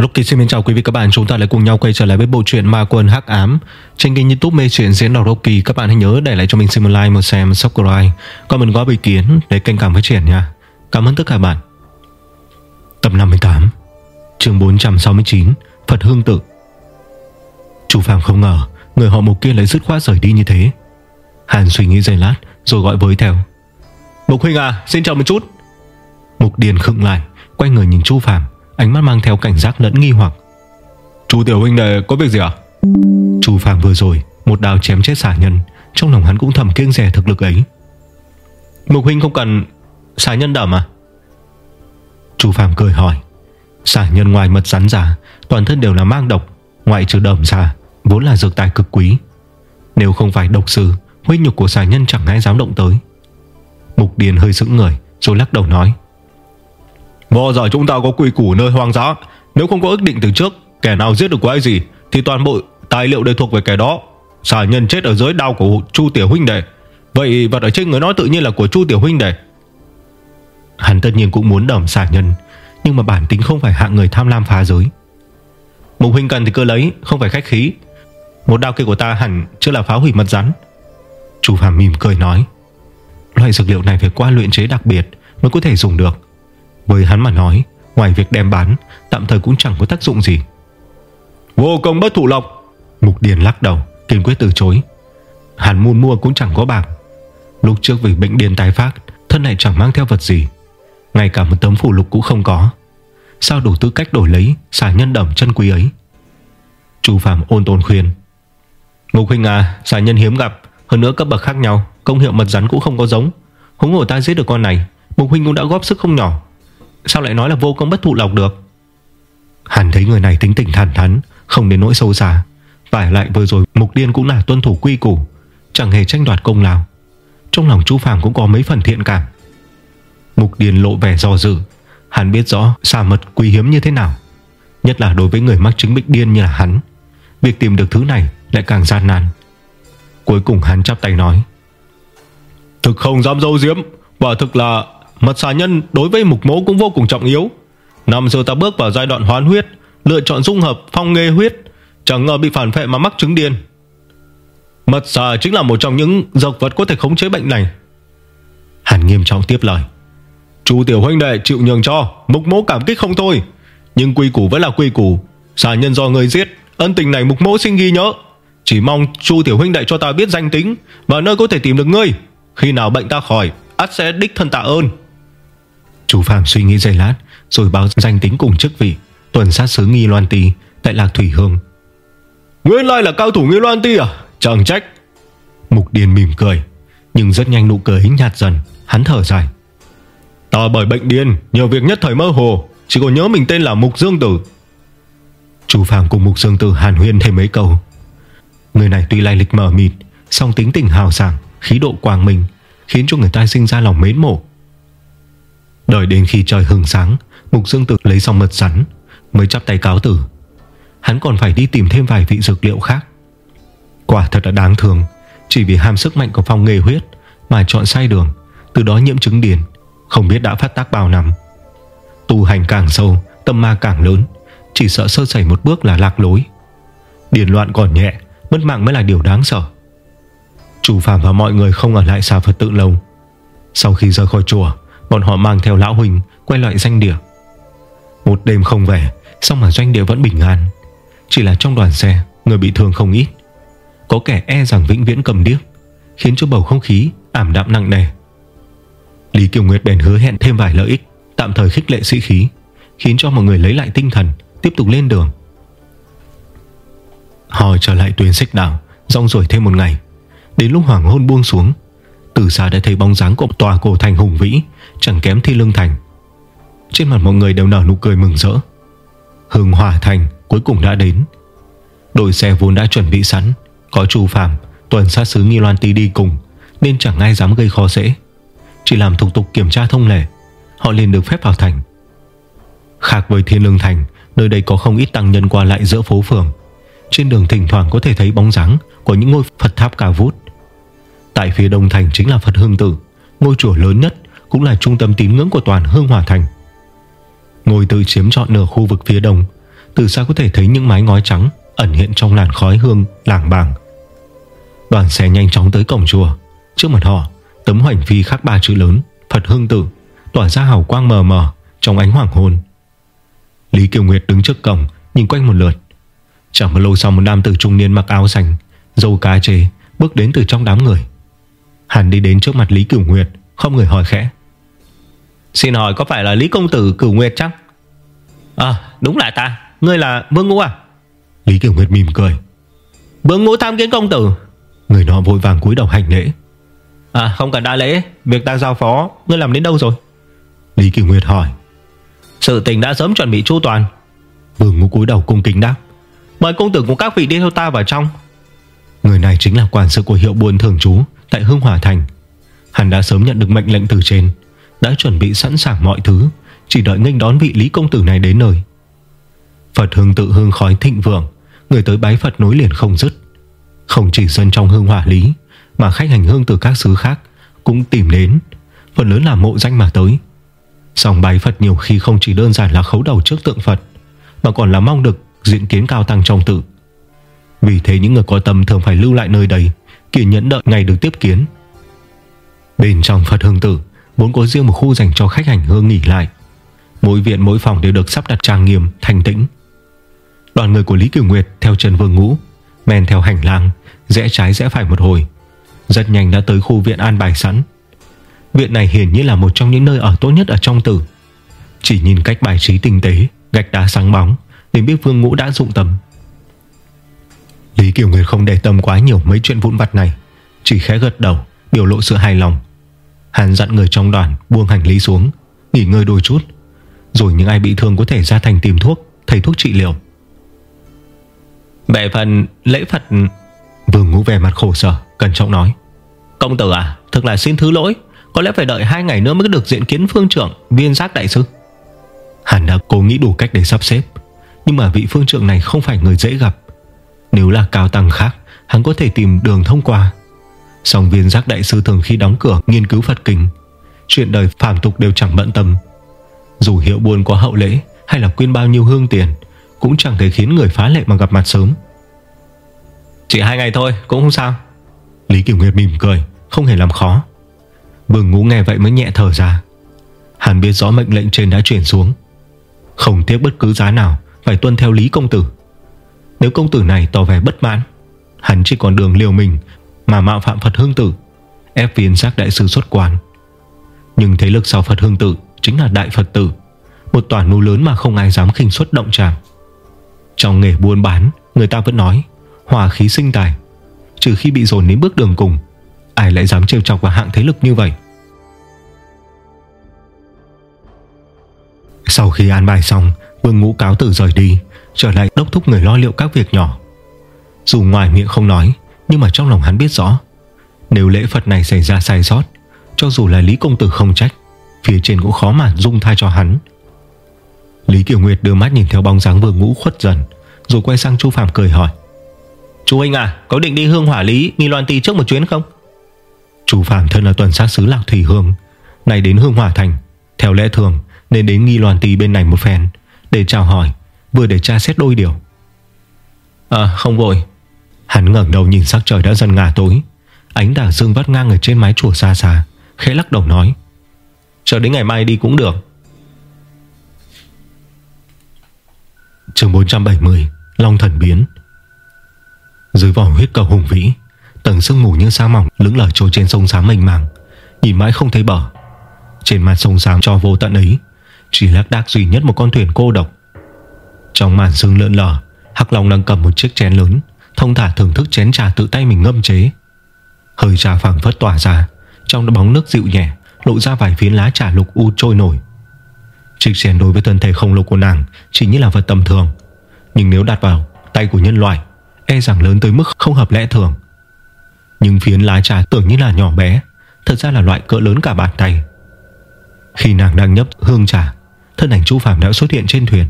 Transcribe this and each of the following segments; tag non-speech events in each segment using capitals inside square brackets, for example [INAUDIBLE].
Rocky xin chào quý vị các bạn Chúng ta lại cùng nhau quay trở lại với bộ truyện Ma Quân Hắc Ám. Trên kênh youtube mê truyện diễn đọc Rocky Các bạn hãy nhớ để lại cho mình xin một like, một share, một subscribe. Còn mình ý kiến để kênh cảm phát triển nha. Cảm ơn tất cả bạn. Tập 58 chương 469 Phật Hương Tự. Chủ Phạm không ngờ Người họ mục kia lại dứt khoát rời đi như thế. Hàn suy nghĩ giây lát Rồi gọi với theo. Mục Huynh à xin chào một chút. Mục Điền khựng lại Quay người nhìn Chu Phạm Ánh mắt mang theo cảnh giác lẫn nghi hoặc. Chu Tiểu Huynh này có việc gì à Chu Phạm vừa rồi Một đào chém chết xả nhân Trong lòng hắn cũng thầm kiêng rẻ thực lực ấy. Mục Huynh không cần xả nhân đẩm à? Chu Phạm cười hỏi. Xả nhân ngoài mật rắn giả Toàn thân đều là mang độc Ngoại trừ đẩm ra Vốn là dược tài cực quý. Nếu không phải độc sư Huyết nhục của xả nhân chẳng ai dám động tới. Mục Điền hơi sững người Rồi lắc đầu nói Võ giờ chúng ta có quy củ nơi hoang dã. Nếu không có ước định từ trước, Kẻ nào giết được quái gì, Thì toàn bộ tài liệu đều thuộc về kẻ đó. Xà nhân chết ở dưới đao của Chu Tiểu Huynh Đệ. Vậy vật ở trên người nói tự nhiên là của Chu Tiểu Huynh Đệ. Hắn tất nhiên cũng muốn đầm xà nhân, Nhưng mà bản tính không phải hạng người tham lam phá giới. Mục huynh cần thì cứ lấy, Không phải khách khí. Một đao kia của ta hẳn chưa là phá hủy mật rắn. Chu Phạm mỉm cười nói, Loại dược liệu này phải qua luyện chế đặc biệt Mới có thể dùng được với hắn mà nói Ngoài việc đem bán Tạm thời cũng chẳng có tác dụng gì. Vô công bất thụ lộc. Mục Điền lắc đầu kiên quyết từ chối. Hắn muốn mua cũng chẳng có bạc. Lúc trước vì bệnh điên tái phát Thân này chẳng mang theo vật gì. Ngay cả một tấm phủ lục cũng không có. Sao đủ tư cách đổi lấy Xả nhân đẩm chân quý ấy? Chu Phạm ôn tồn khuyên. Mục huynh à xả nhân hiếm gặp. Hơn nữa cấp bậc khác nhau Công hiệu mật rắn cũng không có giống. Húng hồ ta giết được con này Mục huynh cũng đã góp sức không nhỏ Sao lại nói là vô công bất thụ lộc được? Hẳn thấy người này tính tình thẳng thắn, Không đến nỗi sâu xa. Phải lại vừa rồi, mục điên cũng là tuân thủ quy củ, Chẳng hề tranh đoạt công nào. Trong lòng chú Phạm cũng có mấy phần thiện cảm. Mục điên lộ vẻ do dự. Hắn biết rõ xà mật quý hiếm như thế nào, Nhất là đối với người mắc chứng bệnh điên như là hắn. Việc tìm được thứ này lại càng gian nan. Cuối cùng hắn chắp tay nói, Thực không dám dâu diếm Quả thực là Mật xà nhân đối với mục mố cũng vô cùng trọng yếu. Năm giờ ta bước vào giai đoạn hoán huyết, Lựa chọn dung hợp phong nghê huyết, Chẳng ngờ bị phản phệ mà mắc chứng điên. Mật xà chính là một trong những Dược vật có thể khống chế bệnh này. Hàn nghiêm trọng tiếp lời. Chú tiểu huynh đệ chịu nhường cho, Mục mố cảm kích không thôi. Nhưng quy củ vẫn là quy củ. Xà nhân do người giết, Ân tình này mục mố xin ghi nhớ. Chỉ mong chu tiểu huynh đệ cho ta biết danh tính Và nơi có thể tìm được ngươi. Khi nào bệnh ta khỏi, ắt sẽ đích thân tạ ơn. Chú Phạm suy nghĩ giây lát Rồi báo danh tính cùng chức vị. Tuần sát sứ Nghi Loan Ti Tại Lạc Thủy Hương. Nguyên lai là cao thủ Nghi Loan Ti à? Chẳng trách. Mục Điền mỉm cười Nhưng rất nhanh nụ cười nhạt dần. Hắn thở dài. Ta bởi bệnh điên Nhiều việc nhất thời mơ hồ Chỉ có nhớ mình tên là Mục Dương Tử. Chú Phạm cùng Mục Dương Tử hàn huyên thêm mấy câu. Người này tuy lai lịch mờ mịt song tính tình hào sảng Khí độ quang minh Khiến cho người ta sinh ra lòng mến mộ Đợi đến khi trời hừng sáng, Mục Dương Tử lấy xong mật rắn, Mới chắp tay cáo tử. Hắn còn phải đi tìm thêm vài vị dược liệu khác. Quả thật là đáng thường Chỉ vì ham sức mạnh của phong nghề huyết Mà chọn sai đường, Từ đó nhiễm chứng điền, Không biết đã phát tác bao năm. Tu hành càng sâu, Tâm ma càng lớn, Chỉ sợ sơ sẩy một bước là lạc lối. Điền loạn còn nhẹ, Mất mạng mới là điều đáng sợ. Chủ phạm và mọi người không ở lại xà Phật tự lâu. Sau khi rời khỏi chùa Bọn họ mang theo lão huynh Quay lại doanh địa. Một đêm không về Xong mà doanh địa vẫn bình an? Chỉ là trong đoàn xe, Người bị thương không ít. Có kẻ e rằng vĩnh viễn cầm điếc, Khiến cho bầu không khí ảm đạm nặng nề. Lý Kiều Nguyệt bèn hứa hẹn thêm vài lợi ích, Tạm thời khích lệ sĩ khí, Khiến cho mọi người lấy lại tinh thần, Tiếp tục lên đường. Họ trở lại tuyến xích đảo Rong rủi thêm một ngày. Đến lúc hoàng hôn buông xuống từ xa đã thấy bóng dáng của tòa cổ thành hùng vĩ Chẳng kém thi lương thành. Trên mặt mọi người đều nở nụ cười mừng rỡ. Hương hòa thành cuối cùng đã đến. Đội xe vốn đã chuẩn bị sẵn, Có Chu phạm Tuần sát sứ Nghi Loan Ti đi cùng, Nên chẳng ai dám gây khó dễ. Chỉ làm thủ tục kiểm tra thông lệ, Họ liền được phép vào thành. Khác với thiên lương thành, Nơi đây có không ít tăng nhân qua lại giữa phố phường. Trên đường thỉnh thoảng có thể thấy bóng dáng Của những ngôi Phật tháp cao vút. Tại phía đông thành chính là Phật Hương Tử, Ngôi chùa lớn nhất cũng là trung tâm tín ngưỡng của toàn Hương Hòa Thành. Ngôi tự chiếm trọn nửa khu vực phía đông, Từ xa có thể thấy những mái ngói trắng Ẩn hiện trong làn khói hương lảng bàng. Đoàn xe nhanh chóng tới cổng chùa. Trước mặt họ, Tấm hoành phi khắc ba chữ lớn, Phật hương tử, Tỏa ra hào quang mờ mờ Trong ánh hoàng hôn. Lý Kiều Nguyệt đứng trước cổng, Nhìn quanh một lượt. Chẳng bao lâu sau, một nam tử trung niên mặc áo xanh, râu cá chê, Bước đến từ trong đám người. Hắn đi đến trước mặt Lý Kiều Nguyệt, Không người hỏi khẽ. Xin hỏi có phải là Lý Công Tử Cửu Nguyệt chắc À đúng là ta. Ngươi là Vương Ngũ à? Lý Kiều Nguyệt mỉm cười. Vương Ngũ tham kiến công tử. Người nọ vội vàng cúi đầu hành lễ. À không cần đa lễ. Việc ta giao phó Ngươi làm đến đâu rồi? Lý Kiều Nguyệt hỏi. Sự tình đã sớm chuẩn bị chu toàn. Vương Ngũ cúi đầu cung kính đáp. Mời công tử cùng các vị đi theo ta vào trong. Người này chính là quản sự của hiệu buôn thường trú Tại Hương Hòa Thành. Hắn đã sớm nhận được mệnh lệnh từ trên đã chuẩn bị sẵn sàng mọi thứ, Chỉ đợi nghênh đón vị Lý Công Tử này đến nơi. Phật hương tự hương khói thịnh vượng, Người tới bái Phật nối liền không dứt. Không chỉ dân trong hương hỏa lý, Mà khách hành hương từ các xứ khác Cũng tìm đến. Phần lớn là mộ danh mà tới. Song bái Phật nhiều khi không chỉ đơn giản là khấu đầu trước tượng Phật, Mà còn là mong được diễn kiến cao tăng trong tự. Vì thế những người có tâm thường phải lưu lại nơi đây, Kiên nhẫn đợi ngày được tiếp kiến. Bên trong Phật hương tử Vốn có riêng một khu dành cho khách hành hương nghỉ lại. Mỗi viện, mỗi phòng đều được sắp đặt trang nghiêm, thanh tĩnh. Đoàn người của Lý Kiều Nguyệt theo Trần Vương Ngũ, Men theo hành lang, Rẽ trái rẽ phải một hồi. Rất nhanh đã tới khu viện an bài sẵn. Viện này hiển nhiên là một trong những nơi ở tốt nhất ở trong tử. Chỉ nhìn cách bài trí tinh tế, Gạch đá sáng bóng Để biết Vương Ngũ đã dụng tâm. Lý Kiều Nguyệt không để tâm quá nhiều mấy chuyện vụn vặt này, Chỉ khẽ gật đầu, Biểu lộ sự hài lòng. Hắn dặn người trong đoàn buông hành lý xuống Nghỉ ngơi đôi chút Rồi những ai bị thương có thể ra thành tìm thuốc Thầy thuốc trị liệu. Bệ phần lễ Phật Vương ngũ về mặt khổ sở Cẩn trọng nói Công tử à Thực là xin thứ lỗi Có lẽ phải đợi hai ngày nữa mới được diện kiến phương trưởng Viên giác đại sư. Hắn đã cố nghĩ đủ cách để sắp xếp Nhưng mà vị phương trưởng này không phải người dễ gặp. Nếu là cao tăng khác Hắn có thể tìm đường thông qua Song viên giác đại sư thường khi đóng cửa, Nghiên cứu Phật kinh. Chuyện đời phàm tục đều chẳng bận tâm. Dù hiệu buôn có hậu lễ, Hay là quyên bao nhiêu hương tiền, cũng chẳng thể khiến người phá lệ mà gặp mặt sớm. Chỉ hai ngày thôi, Cũng không sao. Lý Kiều Nguyệt mỉm cười, Không hề làm khó. Vương Ngũ nghe vậy mới nhẹ thở ra. Hắn biết rõ mệnh lệnh trên đã chuyển xuống. Không tiếc bất cứ giá nào, Phải tuân theo Lý Công Tử. Nếu công tử này tỏ vẻ bất mãn, Hắn chỉ còn đường liều mình mà mạo phạm Phật Hương Tử, Ép viên giác đại sư xuất quan Nhưng thế lực sau Phật Hương Tử Chính là Đại Phật Tử, Một tòa núi lớn mà không ai dám khinh xuất động chạm. trong nghề buôn bán, Người ta vẫn nói, Hòa khí sinh tài, Trừ khi bị dồn đến bước đường cùng, Ai lại dám trêu chọc vào hạng thế lực như vậy? Sau khi an bài xong, Vương ngũ cáo tử rời đi, Trở lại đốc thúc người lo liệu các việc nhỏ. Dù ngoài miệng không nói nhưng mà trong lòng hắn biết rõ, Nếu lễ Phật này xảy ra sai sót, Cho dù là Lý Công Tử không trách, Phía trên cũng khó mà dung tha cho hắn. Lý Kiều Nguyệt đưa mắt nhìn theo bóng dáng vương ngũ khuất dần, Rồi quay sang Chu Phạm cười hỏi Chú anh à có định đi hương hỏa lý Nghi Loan Ti trước một chuyến không? Chu Phạm thân là tuần sát sứ Lạc Thủy Hương Này đến hương hỏa thành, Theo lẽ thường nên đến Nghi Loan Ti bên này một phen, Để chào hỏi, Vừa để tra xét đôi điều. À không vội. Hắn ngẩng đầu nhìn sắc trời đã dần ngả tối. Ánh đà dương vắt ngang ở trên mái chùa xa xa, Khẽ lắc đầu nói, Chờ đến ngày mai đi cũng được. Chương 470 Long thần biến. Dưới vỏ huyết cầu hùng vĩ, Tầng sương mù như sa mỏng lững lờ trôi trên sông xám mênh màng, Nhìn mãi không thấy bờ. Trên mặt sông xám cho vô tận ấy, Chỉ lác đác duy nhất một con thuyền cô độc. Trong màn sương lượn lờ, Hắc Long đang cầm một chiếc chén lớn Thông thả thưởng thức chén trà tự tay mình ngâm chế. Hơi trà phẳng phất tỏa ra, Trong bóng nước dịu nhẹ, Lộ ra vài phiến lá trà lục u trôi nổi. Trịch chén đối với thân thể không lục của nàng Chỉ như là vật tầm thường, Nhưng nếu đặt vào tay của nhân loại E rằng lớn tới mức không hợp lẽ thường. Nhưng phiến lá trà tưởng như là nhỏ bé, Thật ra là loại cỡ lớn cả bàn tay. Khi nàng đang nhấp hương trà, Thân ảnh Chu Phạm đã xuất hiện trên thuyền.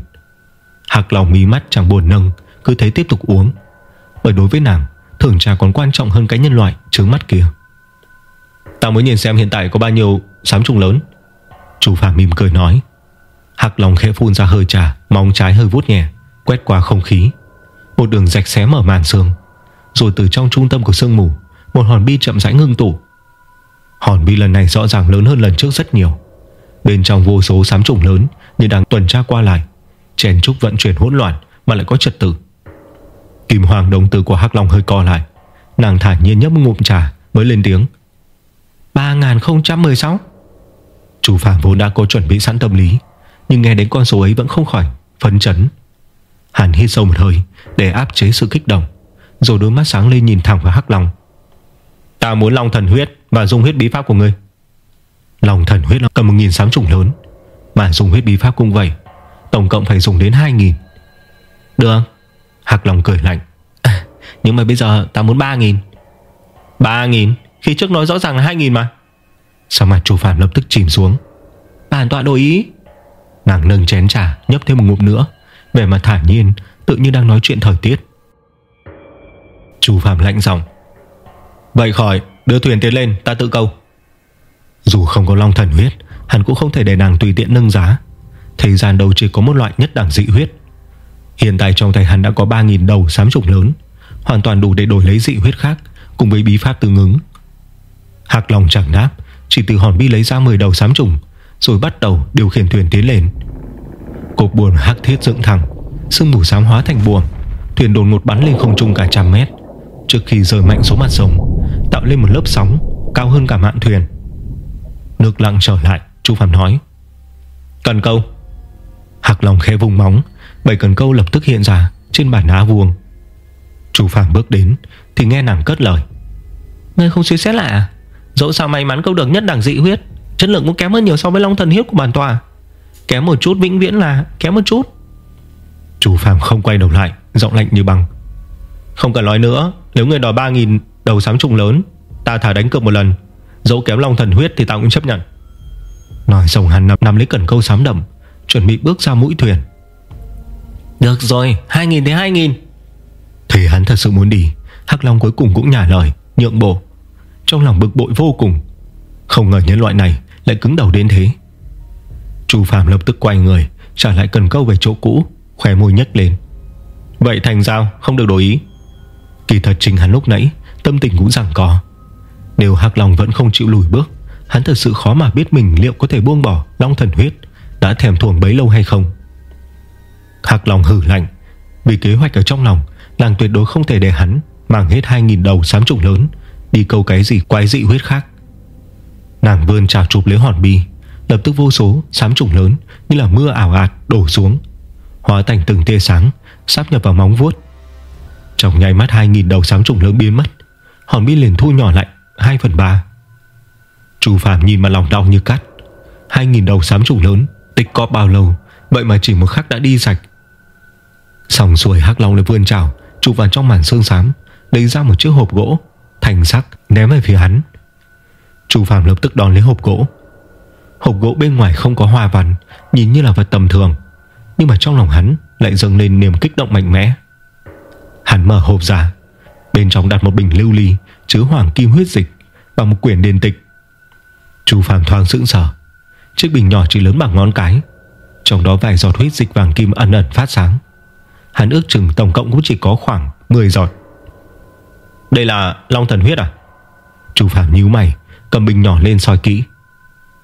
Hạc lòng mí mắt chẳng buồn nâng, Cứ thế tiếp tục uống. Bởi đối với nàng, Thưởng trà còn quan trọng hơn cái nhân loại trướng mắt kia. Ta mới nhìn xem hiện tại có bao nhiêu sám trùng lớn. Chủ Phạm mỉm cười nói. Hạc lòng khẽ phun ra hơi trà, móng trái hơi vút nhẹ, Quét qua không khí. Một đường rạch xé mở màn sương. Rồi từ trong trung tâm của sương mù, Một hòn bi chậm rãi ngưng tụ. Hòn bi lần này rõ ràng lớn hơn lần trước rất nhiều. Bên trong vô số sám trùng lớn Như đang tuần tra qua lại Chèn trúc vận chuyển hỗn loạn Mà lại có trật tự. Kim hoàng đồng tử của Hắc Long hơi co lại. Nàng thản nhiên nhấp ngụm trà, Mới lên tiếng. 3016 Chủ Phạm vốn đã có chuẩn bị sẵn tâm lý, Nhưng nghe đến con số ấy vẫn không khỏi Phấn chấn. Hàn hít sâu một hơi, để áp chế sự kích động, Rồi đôi mắt sáng lên nhìn thẳng vào Hắc Long. Ta muốn Long thần huyết Và dùng huyết bí pháp của ngươi. Long thần huyết cầm một nghìn sám trùng lớn, Mà dùng huyết bí pháp cũng vậy, Tổng cộng phải dùng đến hai nghìn. Được hạc Long cười lạnh. À, Nhưng mà bây giờ ta muốn ba nghìn. Ba nghìn? Khi trước nói rõ ràng là hai nghìn mà. Sao mà chủ phạm lập tức chìm xuống? Bản tọa đổi ý. Nàng nâng chén trà nhấp thêm một ngụm nữa. Về mặt thản nhiên Tự như đang nói chuyện thời tiết. Chủ phạm lạnh giọng. Vậy khỏi đưa thuyền tiến lên ta tự câu Dù không có long thần huyết Hắn cũng không thể để nàng tùy tiện nâng giá. Thời gian đâu chỉ có một loại nhất đẳng dị huyết. Hiện tại trong tay hắn đã có 3.000 đầu sám trùng lớn, Hoàn toàn đủ để đổi lấy dị huyết khác, Cùng với bí pháp tương ứng. Hạc lòng chẳng đáp Chỉ từ hòn bi lấy ra 10 đầu sám trùng, Rồi bắt đầu điều khiển thuyền tiến lên. Cột buồn hắc thiết dựng thẳng, Sương mù xám hóa thành buồm, Thuyền đồn ngột bắn lên không trung cả trăm mét. Trước khi rời mạnh xuống mặt sông, Tạo lên một lớp sóng Cao hơn cả mạn thuyền. Nước lặng trở lại Chú Phạm nói. Cần câu. Hạc lòng khẽ vùng móng Bảy cần câu lập tức hiện ra Trên bản đá vuông. Chú Phạm bước đến Thì nghe nàng cất lời. Ngươi không suy xét lại à? Dẫu sao may mắn câu được nhất đẳng dị huyết Chất lượng cũng kém hơn nhiều so với long thần hiếp của bản tòa. Kém một chút vĩnh viễn là Kém một chút. Chú Phạm không quay đầu lại Giọng lạnh như bằng Không cần nói nữa Nếu người đòi 3.000 đầu sám trùng lớn Ta thả đánh cược một lần. Dẫu kém long thần huyết thì ta cũng chấp nhận. Nói xong hắn nằm, nằm lấy cần câu sám đậm Chuẩn bị bước ra mũi thuyền được rồi 2.000 thì 2.000 Thì hắn thật sự muốn đi. Hắc Long cuối cùng cũng nhả lời, Nhượng bộ. Trong lòng bực bội vô cùng. Không ngờ nhân loại này lại cứng đầu đến thế. Chu Phạm lập tức quay người, Trả lại cần câu về chỗ cũ Khỏe môi nhếch lên. Vậy thành giao không được đổi ý. Kỳ thật trình hắn lúc nãy, Tâm tình cũng rằng có Nếu hắc Long vẫn không chịu lùi bước, Hắn thật sự khó mà biết mình liệu có thể buông bỏ Long thần huyết Đã thèm thuồng bấy lâu hay không. Hạc Long hử lạnh. Vì kế hoạch ở trong lòng, Nàng tuyệt đối không thể để hắn Mang hết 2.000 đầu sám trùng lớn, Đi câu cái gì quái dị huyết khác. Nàng vươn trào chụp lấy hòn bi, Lập tức vô số sám trùng lớn Như là mưa ảo ạt đổ xuống, Hóa thành từng tia sáng Sắp nhập vào móng vuốt. Trong nháy mắt 2.000 đầu sám trùng lớn biến mất, Hòn bi liền thu nhỏ lại 2 phần 3 Chú Phạm nhìn mà lòng đau như cắt. 2.000 đầu sám trùng lớn, Tích có bao lâu, Vậy mà chỉ một khắc đã đi sạch. Xong xuôi hắc long lại vươn trào Chụp vào trong màn xương xám Lấy ra một chiếc hộp gỗ, Thành sắc ném về phía hắn. Chu Phạm lập tức đón lấy hộp gỗ. Hộp gỗ bên ngoài không có hoa văn, Nhìn như là vật tầm thường, Nhưng mà trong lòng hắn lại dâng lên niềm kích động mạnh mẽ. Hắn mở hộp ra, Bên trong đặt một bình lưu ly, Chứa hoàng kim huyết dịch Và một quyển điền tịch. Chu Phạm thoáng sững sờ, Chiếc bình nhỏ chỉ lớn bằng ngón cái, Trong đó vài giọt huyết dịch vàng kim ẩn ẩn phát sáng. Hắn ước chừng tổng cộng cũng chỉ có khoảng 10 giọt. Đây là long thần huyết à? Chú Phạm nhíu mày, Cầm bình nhỏ lên soi kỹ.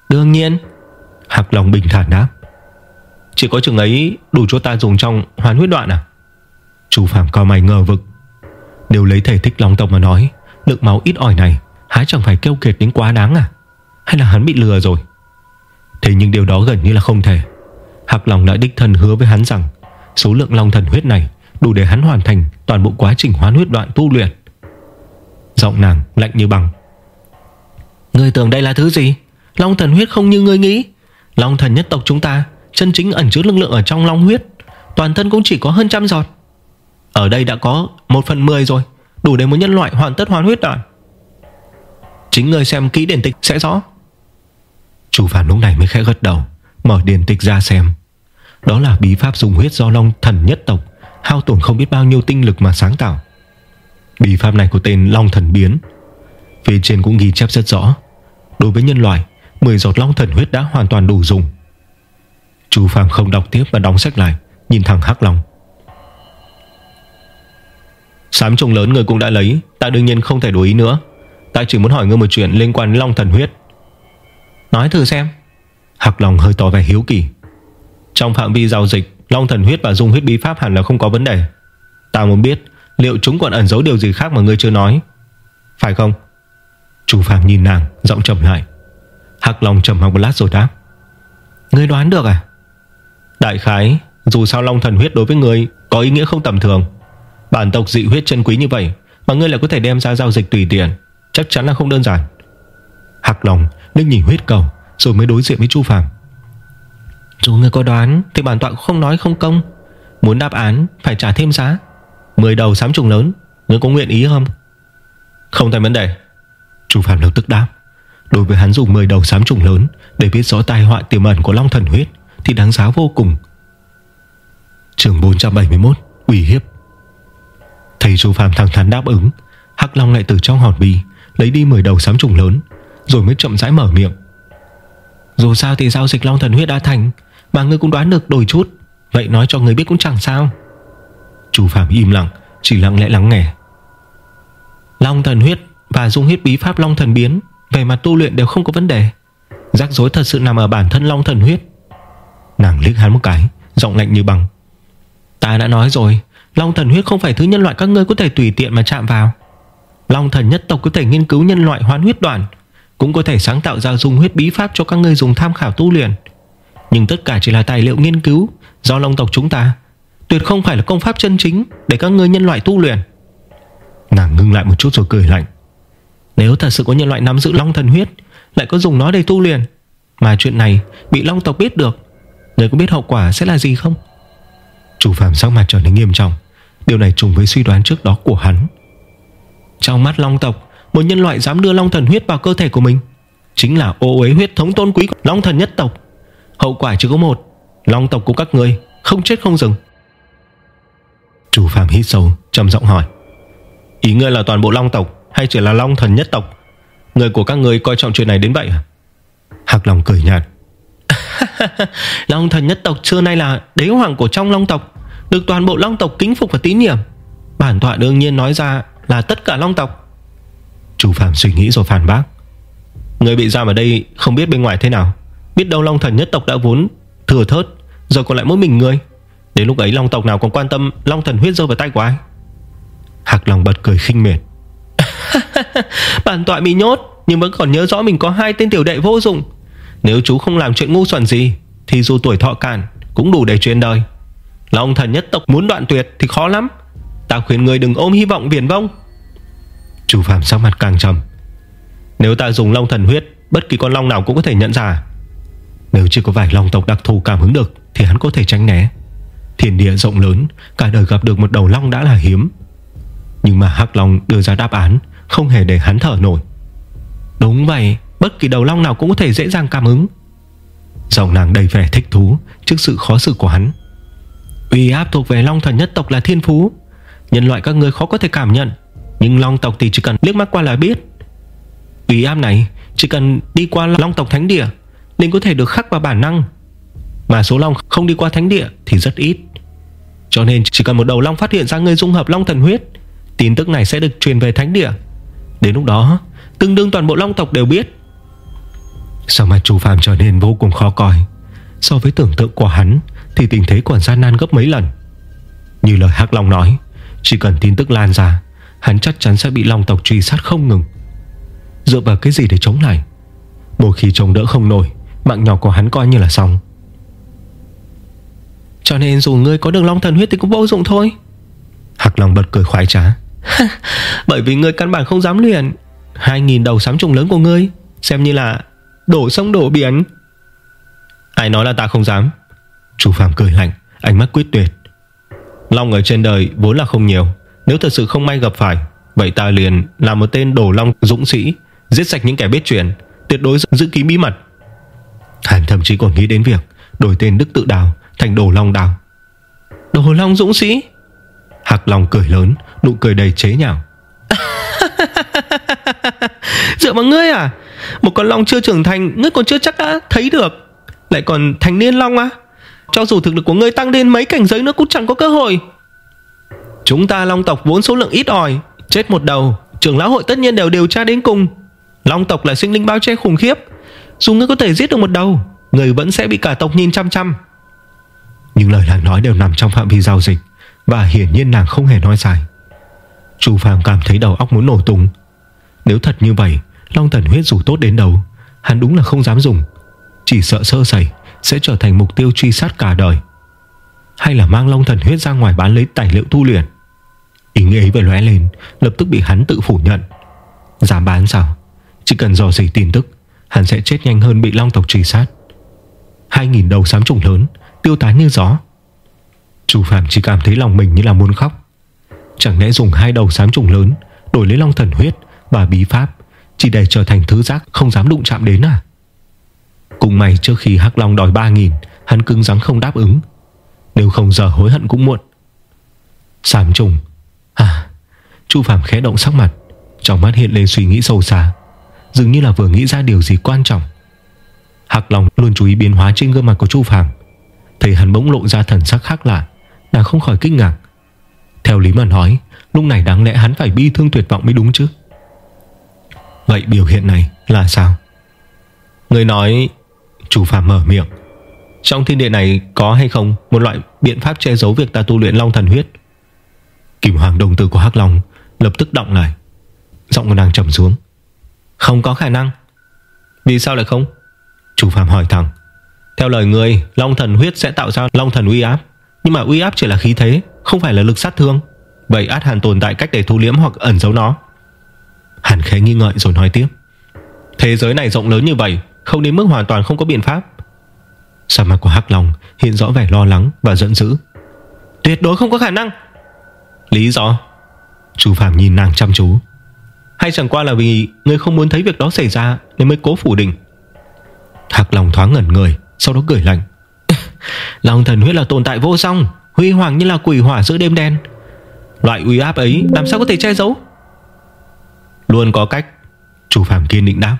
Đương nhiên, Hạc Long bình thản đáp. Chỉ có chừng ấy đủ cho ta dùng trong hoàn huyết đoạn à? Chú Phạm co mày ngờ vực. Đều lấy thể thích Long Tộc mà nói Lượng máu ít ỏi này Hái chẳng phải kêu kiệt đến quá đáng à? Hay là hắn bị lừa rồi? Thế nhưng điều đó gần như là không thể. Hạc Long đã đích thân hứa với hắn rằng Số lượng long thần huyết này Đủ để hắn hoàn thành toàn bộ quá trình hoán huyết đoạn tu luyện. Giọng nàng lạnh như bằng Người tưởng đây là thứ gì? Long thần huyết không như người nghĩ. Long thần nhất tộc chúng ta Chân chính ẩn chứa lực lượng ở trong long huyết Toàn thân cũng chỉ có hơn trăm giọt. Ở đây đã có 1 phần 10 rồi Đủ để một nhân loại hoàn tất hoàn huyết đoạn. Chính người xem kỹ điển tịch sẽ rõ. Chủ phản lúc này mới khẽ gật đầu Mở điển tịch ra xem đó là bí pháp dùng huyết do long thần nhất tộc, Hao tổn không biết bao nhiêu tinh lực mà sáng tạo. Bí pháp này có tên Long Thần Biến. Phía trên cũng ghi chép rất rõ. Đối với nhân loại 10 giọt long thần huyết đã hoàn toàn đủ dùng. Chú Phạm không đọc tiếp mà đóng sách lại, Nhìn thẳng Hắc Long. Sám trùng lớn người cũng đã lấy, Ta đương nhiên không thể đổi ý nữa. Ta chỉ muốn hỏi ngươi một chuyện liên quan đến Long Thần Huyết. Nói thử xem. Hạc Long hơi tỏ vẻ hiếu kỳ. Trong phạm vi giao dịch, Long Thần Huyết và Dung Huyết Bí Pháp hẳn là không có vấn đề. Ta muốn biết, Liệu chúng còn ẩn giấu điều gì khác mà ngươi chưa nói? Phải không? Chủ Phạm nhìn nàng, Giọng trầm lại. Hạc Long trầm mặc một lát rồi đáp. Ngươi đoán được à? Đại khái, Dù sao Long Thần Huyết đối với ngươi Có ý nghĩa không tầm thường. Bản tộc dị huyết chân quý như vậy, Mà ngươi lại có thể đem ra giao dịch tùy tiện, Chắc chắn là không đơn giản. Hạc Long đứng nhìn huyết cầu, Rồi mới đối diện với Chu Phạm dù ngươi có đoán Thì bản tọa cũng không nói không công. Muốn đáp án, phải trả thêm giá. Mười đầu sám trùng lớn Ngươi có nguyện ý không? Không thành vấn đề. Chu Phạm lập tức đáp. Đối với hắn dùng 10 đầu sám trùng lớn, Để biết rõ tai họa tiềm ẩn của Long Thần Huyết Thì đáng giá vô cùng. Trường 471 Ủy hiếp. Thầy Chu Phạm thẳng thắn đáp ứng. Hắc Long lại từ trong hòn bi, Lấy đi 10 đầu sám trùng lớn, Rồi mới chậm rãi mở miệng. Dù sao thì giao dịch Long Thần Huyết đã thành mà ngươi cũng đoán được đôi chút. Vậy nói cho người biết cũng chẳng sao. Chu Phạm im lặng, Chỉ lặng lẽ lắng nghe. Long Thần Huyết và dung huyết bí pháp Long Thần Biến, Về mặt tu luyện đều không có vấn đề. Rắc rối thật sự nằm ở bản thân Long Thần Huyết. Nàng liếc hắn một cái, Giọng lạnh như bằng Ta đã nói rồi, Long Thần Huyết không phải thứ nhân loại các ngươi có thể tùy tiện mà chạm vào. Long Thần nhất tộc có thể nghiên cứu nhân loại hoán huyết đoạn, Cũng có thể sáng tạo ra dung huyết bí pháp cho các ngươi dùng tham khảo tu luyện. Nhưng tất cả chỉ là tài liệu nghiên cứu Do Long tộc chúng ta. Tuyệt không phải là công pháp chân chính Để các ngươi nhân loại tu luyện. Nàng ngưng lại một chút rồi cười lạnh. Nếu thật sự có nhân loại nắm giữ Long Thần Huyết, Lại có dùng nó để tu luyện, Mà chuyện này bị Long tộc biết được, Người có biết hậu quả sẽ là gì không? Chủ phạm sắc mặt trở nên nghiêm trọng. Điều này trùng với suy đoán trước đó của hắn. Trong mắt Long tộc, Một nhân loại dám đưa Long thần huyết vào cơ thể của mình, Chính là ô uế huyết thống tôn quý của Long thần nhất tộc. Hậu quả chỉ có một, Long tộc của các người không chết không dừng. Chủ phạm hít sâu, trầm giọng hỏi, Ý ngươi là toàn bộ Long tộc Hay chỉ là Long thần nhất tộc? Người của các người coi trọng chuyện này đến vậy à? Hạc Long cười nhạt, [LAUGHS] Long thần nhất tộc xưa nay là đế hoàng của trong Long tộc, Được toàn bộ Long tộc kính phục và tín nhiệm. Bản tọa đương nhiên nói ra là tất cả Long tộc. Chủ Phạm suy nghĩ rồi phản bác, Người bị giam ở đây không biết bên ngoài thế nào. Biết đâu Long thần nhất tộc đã vốn Thừa thớt, giờ còn lại mỗi mình người Đến lúc ấy Long tộc nào còn quan tâm Long thần huyết rơi vào tay của ai? Hạc Long bật cười khinh mệt [LAUGHS] Bản tọa bị nhốt, Nhưng vẫn còn nhớ rõ mình có hai tên tiểu đệ vô dụng. Nếu chú không làm chuyện ngu xuẩn gì, Thì dù tuổi thọ cạn Cũng đủ để truyền đời. Long thần nhất tộc muốn đoạn tuyệt thì khó lắm. Ta khuyên người đừng ôm hy vọng viển vong Chủ phạm sắc mặt càng trầm. Nếu ta dùng long thần huyết, Bất kỳ con long nào cũng có thể nhận ra. Nếu chỉ có vài long tộc đặc thù cảm hứng được, Thì hắn có thể tránh né. Thiên địa rộng lớn, Cả đời gặp được một đầu long đã là hiếm. Nhưng mà Hắc Long đưa ra đáp án, Không hề để hắn thở nổi. Đúng vậy, Bất kỳ đầu long nào cũng có thể dễ dàng cảm ứng. Giọng nàng đầy vẻ thích thú Trước sự khó xử của hắn. Uy áp thuộc về long thần nhất tộc là thiên phú. Nhân loại các người khó có thể cảm nhận, Nhưng long tộc thì chỉ cần liếc mắt qua là biết. Uy áp này Chỉ cần đi qua long tộc thánh địa nên có thể được khắc vào bản năng. Mà số long không đi qua thánh địa Thì rất ít. Cho nên chỉ cần một đầu long phát hiện ra người dung hợp long thần huyết, Tin tức này sẽ được truyền về thánh địa. Đến lúc đó, Tương đương toàn bộ long tộc đều biết. Sao mà chủ phàm trở nên vô cùng khó coi? So với tưởng tượng của hắn, Thì tình thế còn gian nan gấp mấy lần. Như lời Hắc Long nói, Chỉ cần tin tức lan ra, Hắn chắc chắn sẽ bị Long tộc truy sát không ngừng. Dựa vào cái gì để chống lại? Một khi chống đỡ không nổi Mạng nhỏ của hắn coi như là xong. Cho nên dù ngươi có được Long thần huyết Thì cũng vô dụng thôi. Hạc lòng bật cười khoái trá. [LAUGHS] Bởi vì ngươi căn bản không dám luyện. Hai nghìn đầu sám trùng lớn của ngươi, Xem như là đổ sông đổ biển. Ai nói là ta không dám? Chủ Phạm cười lạnh, Ánh mắt quyết tuyệt. Long ở trên đời vốn là không nhiều. Nếu thật sự không may gặp phải, Vậy ta liền là một tên đổ long dũng sĩ, Giết sạch những kẻ biết chuyện, Tuyệt đối giữ ký bí mật. Hắn thậm chí còn nghĩ đến việc Đổi tên Đức Tự Đào thành Đồ Long Đào. Đồ Long dũng sĩ? Hạc Long cười lớn Nụ cười đầy chế nhạo. [LAUGHS] Dựa vào ngươi à? Một con long chưa trưởng thành Ngươi còn chưa chắc đã thấy được. Lại còn thành niên long à? Cho dù thực lực của ngươi tăng lên mấy cảnh giới nữa Cũng chẳng có cơ hội. Chúng ta long tộc vốn số lượng ít ỏi Chết một đầu Trưởng lão hội tất nhiên đều điều tra đến cùng. Long tộc là sinh linh bao che khủng khiếp dù ngươi có thể giết được một đầu. Người vẫn sẽ bị cả tộc nhìn chăm chăm. Nhưng lời nàng nói đều nằm trong phạm vi giao dịch, Và hiển nhiên nàng không hề nói dài. Chu Phàm cảm thấy đầu óc muốn nổ tung. Nếu thật như vậy, Long thần huyết dù tốt đến đâu? Hắn đúng là không dám dùng. Chỉ sợ sơ sẩy sẽ trở thành mục tiêu truy sát cả đời. Hay là mang long thần huyết ra ngoài bán lấy tài liệu tu luyện? Ý nghĩ ấy vừa lóe lên, Lập tức bị hắn tự phủ nhận. Dám bán sao? Chỉ cần dò dỉ tin tức Hắn sẽ chết nhanh hơn bị long tộc truy sát. Hai nghìn đầu sám trùng lớn, Tiêu tán như gió. Chu Phạm chỉ cảm thấy lòng mình như là muốn khóc. Chẳng lẽ dùng hai đầu sám trùng lớn Đổi lấy long thần huyết và bí pháp Chỉ để trở thành thứ rác không dám đụng chạm đến à? Cùng mày trước khi Hắc Long đòi 3.000 Hắn cứng rắn không đáp ứng. Nếu không giờ hối hận cũng muộn. Sám trùng. À Chu Phạm khẽ động sắc mặt, Trong mắt hiện lên suy nghĩ sâu xa. Dường như là vừa nghĩ ra điều gì quan trọng. Hạc Long luôn chú ý biến hóa trên gương mặt của Chu Phàm, Thấy hắn bỗng lộ ra thần sắc khác lạ Nàng không khỏi kinh ngạc. Theo lý mà nói Lúc này đáng lẽ hắn phải bi thương tuyệt vọng mới đúng chứ. Vậy biểu hiện này là sao? Người nói Chủ Phạm mở miệng. Trong thiên địa này có hay không Một loại biện pháp che giấu việc ta tu luyện long thần huyết? Kim hoàng đồng tử của Hắc Long Lập tức động lại. Giọng của nàng trầm xuống. Không có khả năng. Vì sao lại không? Chủ Phạm hỏi thẳng. Theo lời người, Long thần huyết sẽ tạo ra long thần uy áp. Nhưng mà uy áp chỉ là khí thế, Không phải là lực sát thương. Vậy át hẳn tồn tại cách để thu liếm hoặc ẩn giấu nó. Hàn khẽ nghi ngợi rồi nói tiếp. Thế giới này rộng lớn như vậy, Không đến mức hoàn toàn không có biện pháp. Sa mặt của Hắc Long hiện rõ vẻ lo lắng và giận dữ. Tuyệt đối không có khả năng. Lý do? Chú Phạm nhìn nàng chăm chú. Hay chẳng qua là vì Ngươi không muốn thấy việc đó xảy ra Nên mới cố phủ định. Hạc Long thoáng ngẩn người, Sau đó cười lạnh. [LAUGHS] Long thần huyết là tồn tại vô song, Huy hoàng như là quỷ hỏa giữa đêm đen. Loại uy áp ấy làm sao có thể che giấu? Luôn có cách, Chủ Phạm kiên định đáp.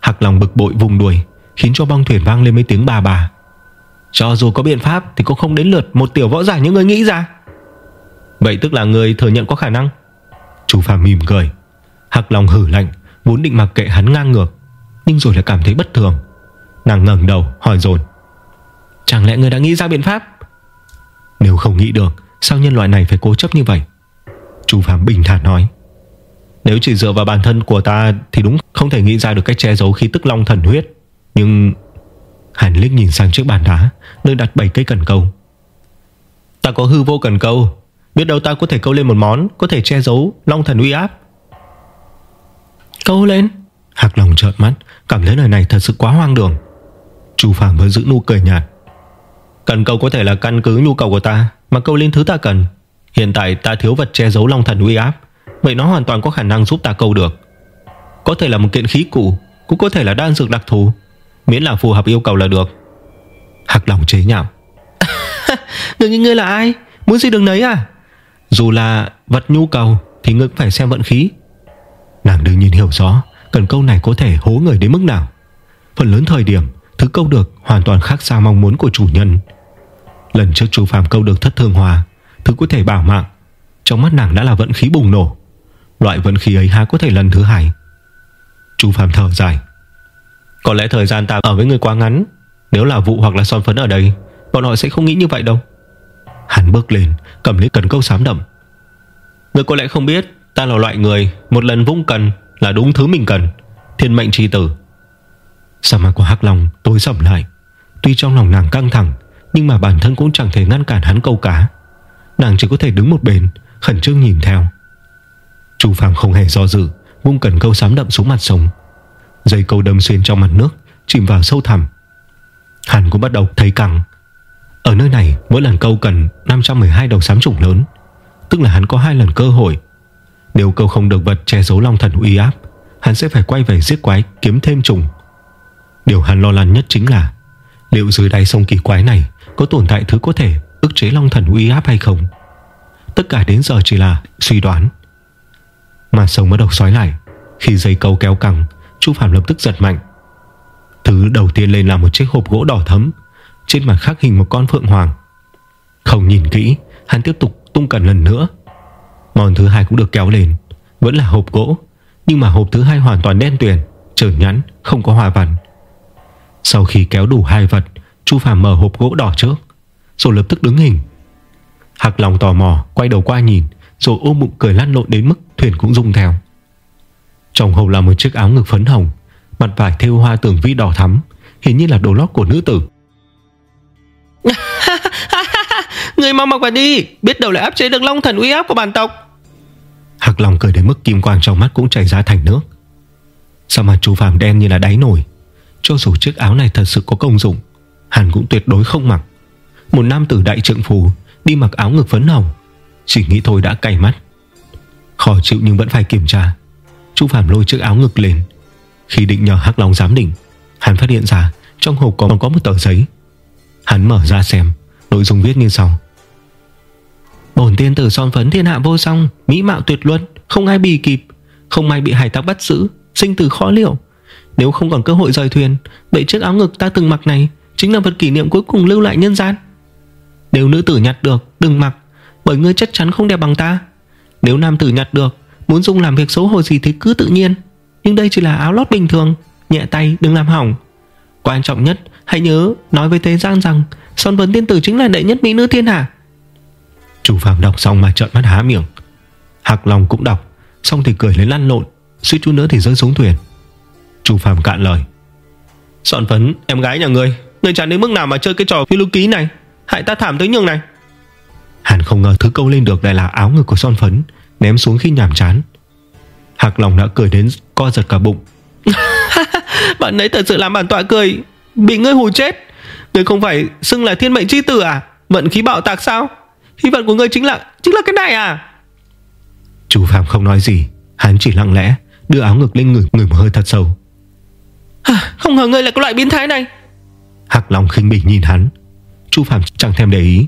Hạc Long bực bội vùng đuổi, Khiến cho bong thuyền vang lên mấy tiếng bà bà. Cho dù có biện pháp Thì cũng không đến lượt một tiểu võ giả như người nghĩ ra. Vậy tức là người thừa nhận có khả năng. Chủ Phạm mỉm cười. Hạc Long hử lạnh, Vốn định mặc kệ hắn ngang ngược, Nhưng rồi lại cảm thấy bất thường. Nàng ngẩng đầu, hỏi dồn. Chẳng lẽ người đã nghĩ ra biện pháp? Nếu không nghĩ được, Sao nhân loại này phải cố chấp như vậy? Chu Phạm bình thản nói. Nếu chỉ dựa vào bản thân của ta Thì đúng, không thể nghĩ ra được cách che giấu khí tức long thần huyết. Nhưng Hàn liếc nhìn sang chiếc bàn đá, Nơi đặt 7 cây cần câu. Ta có hư vô cần câu. Biết đâu ta có thể câu lên một món, Có thể che giấu long thần uy áp. Câu lên. Hạc lòng trợn mắt Cảm thấy lời này thật sự quá hoang đường. Chu Phạm vẫn giữ nụ cười nhạt. Cần câu có thể là căn cứ nhu cầu của ta Mà câu lên thứ ta cần. Hiện tại ta thiếu vật che giấu long thần uy áp Vậy nó hoàn toàn có khả năng giúp ta câu được. Có thể là một kiện khí cụ Cũng có thể là đan dược đặc thù. Miễn là phù hợp yêu cầu là được. Hạc lòng chế nhạo. [LAUGHS] Người nghĩ ngươi là ai? Muốn gì đường nấy à? Dù là vật nhu cầu Thì ngươi cũng phải xem vận khí Nàng đương nhiên hiểu rõ Cần câu này có thể hố người đến mức nào. Phần lớn thời điểm, Thứ câu được hoàn toàn khác xa mong muốn của chủ nhân. Lần trước chú Phạm câu được thất thương hòa, Thứ có thể bảo mạng. Trong mắt nàng đã là vận khí bùng nổ. Loại vận khí ấy há có thể lần thứ hai. Chú Phạm thở dài. Có lẽ thời gian ta ở với người quá ngắn. Nếu là vụ hoặc là son phấn ở đây, Bọn họ sẽ không nghĩ như vậy đâu. Hắn bước lên, cầm lấy cần câu sám đậm. Người có lẽ không biết Ta là loại người Một lần vung cần là đúng thứ mình cần. Thiên mệnh tri tử. Sao mà của Hắc Long tối sầm lại. Tuy trong lòng nàng căng thẳng, Nhưng mà bản thân cũng chẳng thể ngăn cản hắn câu cá. Nàng chỉ có thể đứng một bên, Khẩn trương nhìn theo. Chu Phạm không hề do dự, Vung cần câu sám đậm xuống mặt sông Dây câu đâm xuyên trong mặt nước, Chìm vào sâu thẳm. Hắn cũng bắt đầu thấy căng Ở nơi này, mỗi lần câu cần 512 đầu sám trùng lớn. Tức là hắn có hai lần cơ hội nếu câu không được vật che giấu long thần uy áp, Hắn sẽ phải quay về giết quái Kiếm thêm trùng. Điều hắn lo lắng nhất chính là, Liệu dưới đáy sông kỳ quái này Có tồn tại thứ có thể ức chế long thần uy áp hay không? Tất cả đến giờ chỉ là suy đoán. Mà sông bắt đầu xoáy lại, Khi dây câu kéo căng, Chu Phạm lập tức giật mạnh. Thứ đầu tiên lên là một chiếc hộp gỗ đỏ thấm Trên mặt khắc hình một con phượng hoàng. Không nhìn kỹ, Hắn tiếp tục tung cần lần nữa. Món thứ hai cũng được kéo lên. Vẫn là hộp gỗ, Nhưng mà hộp thứ hai hoàn toàn đen tuyền Trơn nhắn không có hoa văn. Sau khi kéo đủ hai vật, Chu Phạm mở hộp gỗ đỏ trước, Rồi lập tức đứng hình. Hạc lòng tò mò, quay đầu qua nhìn, Rồi ôm bụng cười lăn lộn đến mức thuyền cũng rung theo. Trong hộp là một chiếc áo ngực phấn hồng, Mặt vải thêu hoa tường vi đỏ thắm, Hình như là đồ lót của nữ tử. [LAUGHS] Người mau mặc vào đi. Biết đâu lại áp chế được long thần uy áp của bản tộc. Hạc lòng cười đến mức kim quang trong mắt cũng chảy ra thành nước. Sao mà chú vàng đen như là đáy nổi Cho dù chiếc áo này thật sự có công dụng Hắn cũng tuyệt đối không mặc. Một nam tử đại trượng phù Đi mặc áo ngực phấn hồng, Chỉ nghĩ thôi đã cay mắt. Khó chịu nhưng vẫn phải kiểm tra. Chú Phạm lôi chiếc áo ngực lên. Khi định nhờ Hắc Long giám định, Hắn phát hiện ra trong hộp còn có một tờ giấy. Hắn mở ra xem, Nội dung viết như sau. Bổn tiên tử son phấn thiên hạ vô song, Mỹ mạo tuyệt luân, Không ai bì kịp, Không may bị hải tặc bắt giữ, Sinh tử khó liệu. Nếu không còn cơ hội rời thuyền Vậy chiếc áo ngực ta từng mặc này Chính là vật kỷ niệm cuối cùng lưu lại nhân gian. Nếu nữ tử nhặt được, Đừng mặc, Bởi ngươi chắc chắn không đẹp bằng ta. Nếu nam tử nhặt được, Muốn dùng làm việc xấu hổ gì thì cứ tự nhiên, Nhưng đây chỉ là áo lót bình thường, Nhẹ tay, đừng làm hỏng. Quan trọng nhất, hãy nhớ nói với thế gian rằng, Son vấn tiên tử chính là đệ nhất mỹ nữ thiên hạ. Chủ phạm đọc xong mà trợn mắt há miệng. Hạc lòng cũng đọc, Xong thì cười lên lăn lộn, Suýt chút nữa thì rơi xuống thuyền. Chủ phạm cạn lời. Son phấn, em gái nhà ngươi Ngươi chẳng đến mức nào mà chơi cái trò phi lưu ký này? Hại ta thảm tới nhường này. Hàn không ngờ thứ câu lên được lại là áo ngực của son phấn, Ném xuống khi nhảm chán. Hạc lòng đã cười đến co giật cả bụng. [LAUGHS] Bạn ấy thật sự làm bản tọa cười, Bị ngươi hù chết. Ngươi không phải xưng là thiên mệnh chi tử à? Vận khí bạo tạc sao? Hy vọng của ngươi chính là chính là cái này à? Chú Phạm không nói gì. Hắn chỉ lặng lẽ đưa áo ngực lên người người một hơi thật sâu. À, Không ngờ ngươi là cái loại biến thái này. Hạc lòng khinh bỉ nhìn hắn. Chu Phạm chẳng thèm để ý.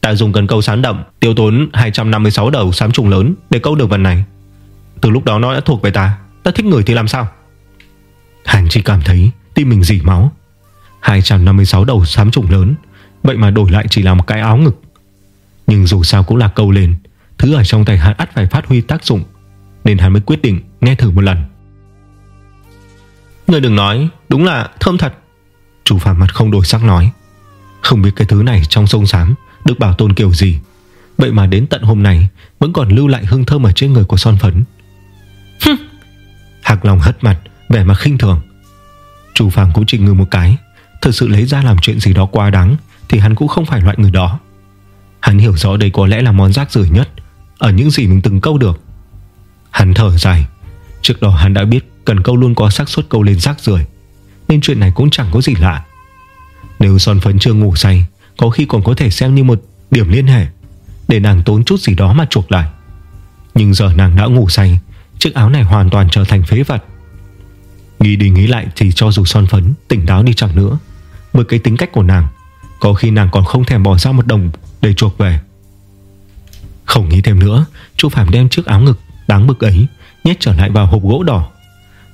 Ta dùng cần câu sán đậm Tiêu tốn 256 đầu sám trùng lớn Để câu được vật này. Từ lúc đó nó đã thuộc về ta. Ta thích người thì làm sao? Hắn chỉ cảm thấy tim mình dỉ máu. 256 đầu sám trùng lớn. Vậy mà đổi lại chỉ là một cái áo ngực nhưng dù sao cũng là câu lên, Thứ ở trong tay hắn ắt phải phát huy tác dụng, Nên hắn mới quyết định nghe thử một lần. Người đừng nói, Đúng là thơm thật. Chủ phạm mặt không đổi sắc nói, Không biết cái thứ này trong sông sám Được bảo tồn kiểu gì. Vậy mà đến tận hôm nay, Vẫn còn lưu lại hương thơm ở trên người của son phấn. Hạc lòng hất mặt, Vẻ mặt khinh thường. Chủ phạm cũng chỉ ngừ một cái Thật sự lấy ra làm chuyện gì đó quá đáng Thì hắn cũng không phải loại người đó. Hắn hiểu rõ đây có lẽ là món rác rưởi nhất, Ở những gì mình từng câu được. Hắn thở dài. Trước đó hắn đã biết cần câu luôn có xác suất câu lên rác rưởi, Nên chuyện này cũng chẳng có gì lạ. Nếu son phấn chưa ngủ say, Có khi còn có thể xem như một điểm liên hệ, Để nàng tốn chút gì đó mà chuộc lại. Nhưng giờ nàng đã ngủ say, Chiếc áo này hoàn toàn trở thành phế vật. Nghĩ đi nghĩ lại thì cho dù son phấn Tỉnh đáo đi chẳng nữa, Với cái tính cách của nàng có khi nàng còn không thèm bỏ ra một đồng Để chuộc về. Không nghĩ thêm nữa, Chu Phạm đem chiếc áo ngực đáng bực ấy Nhét trở lại vào hộp gỗ đỏ,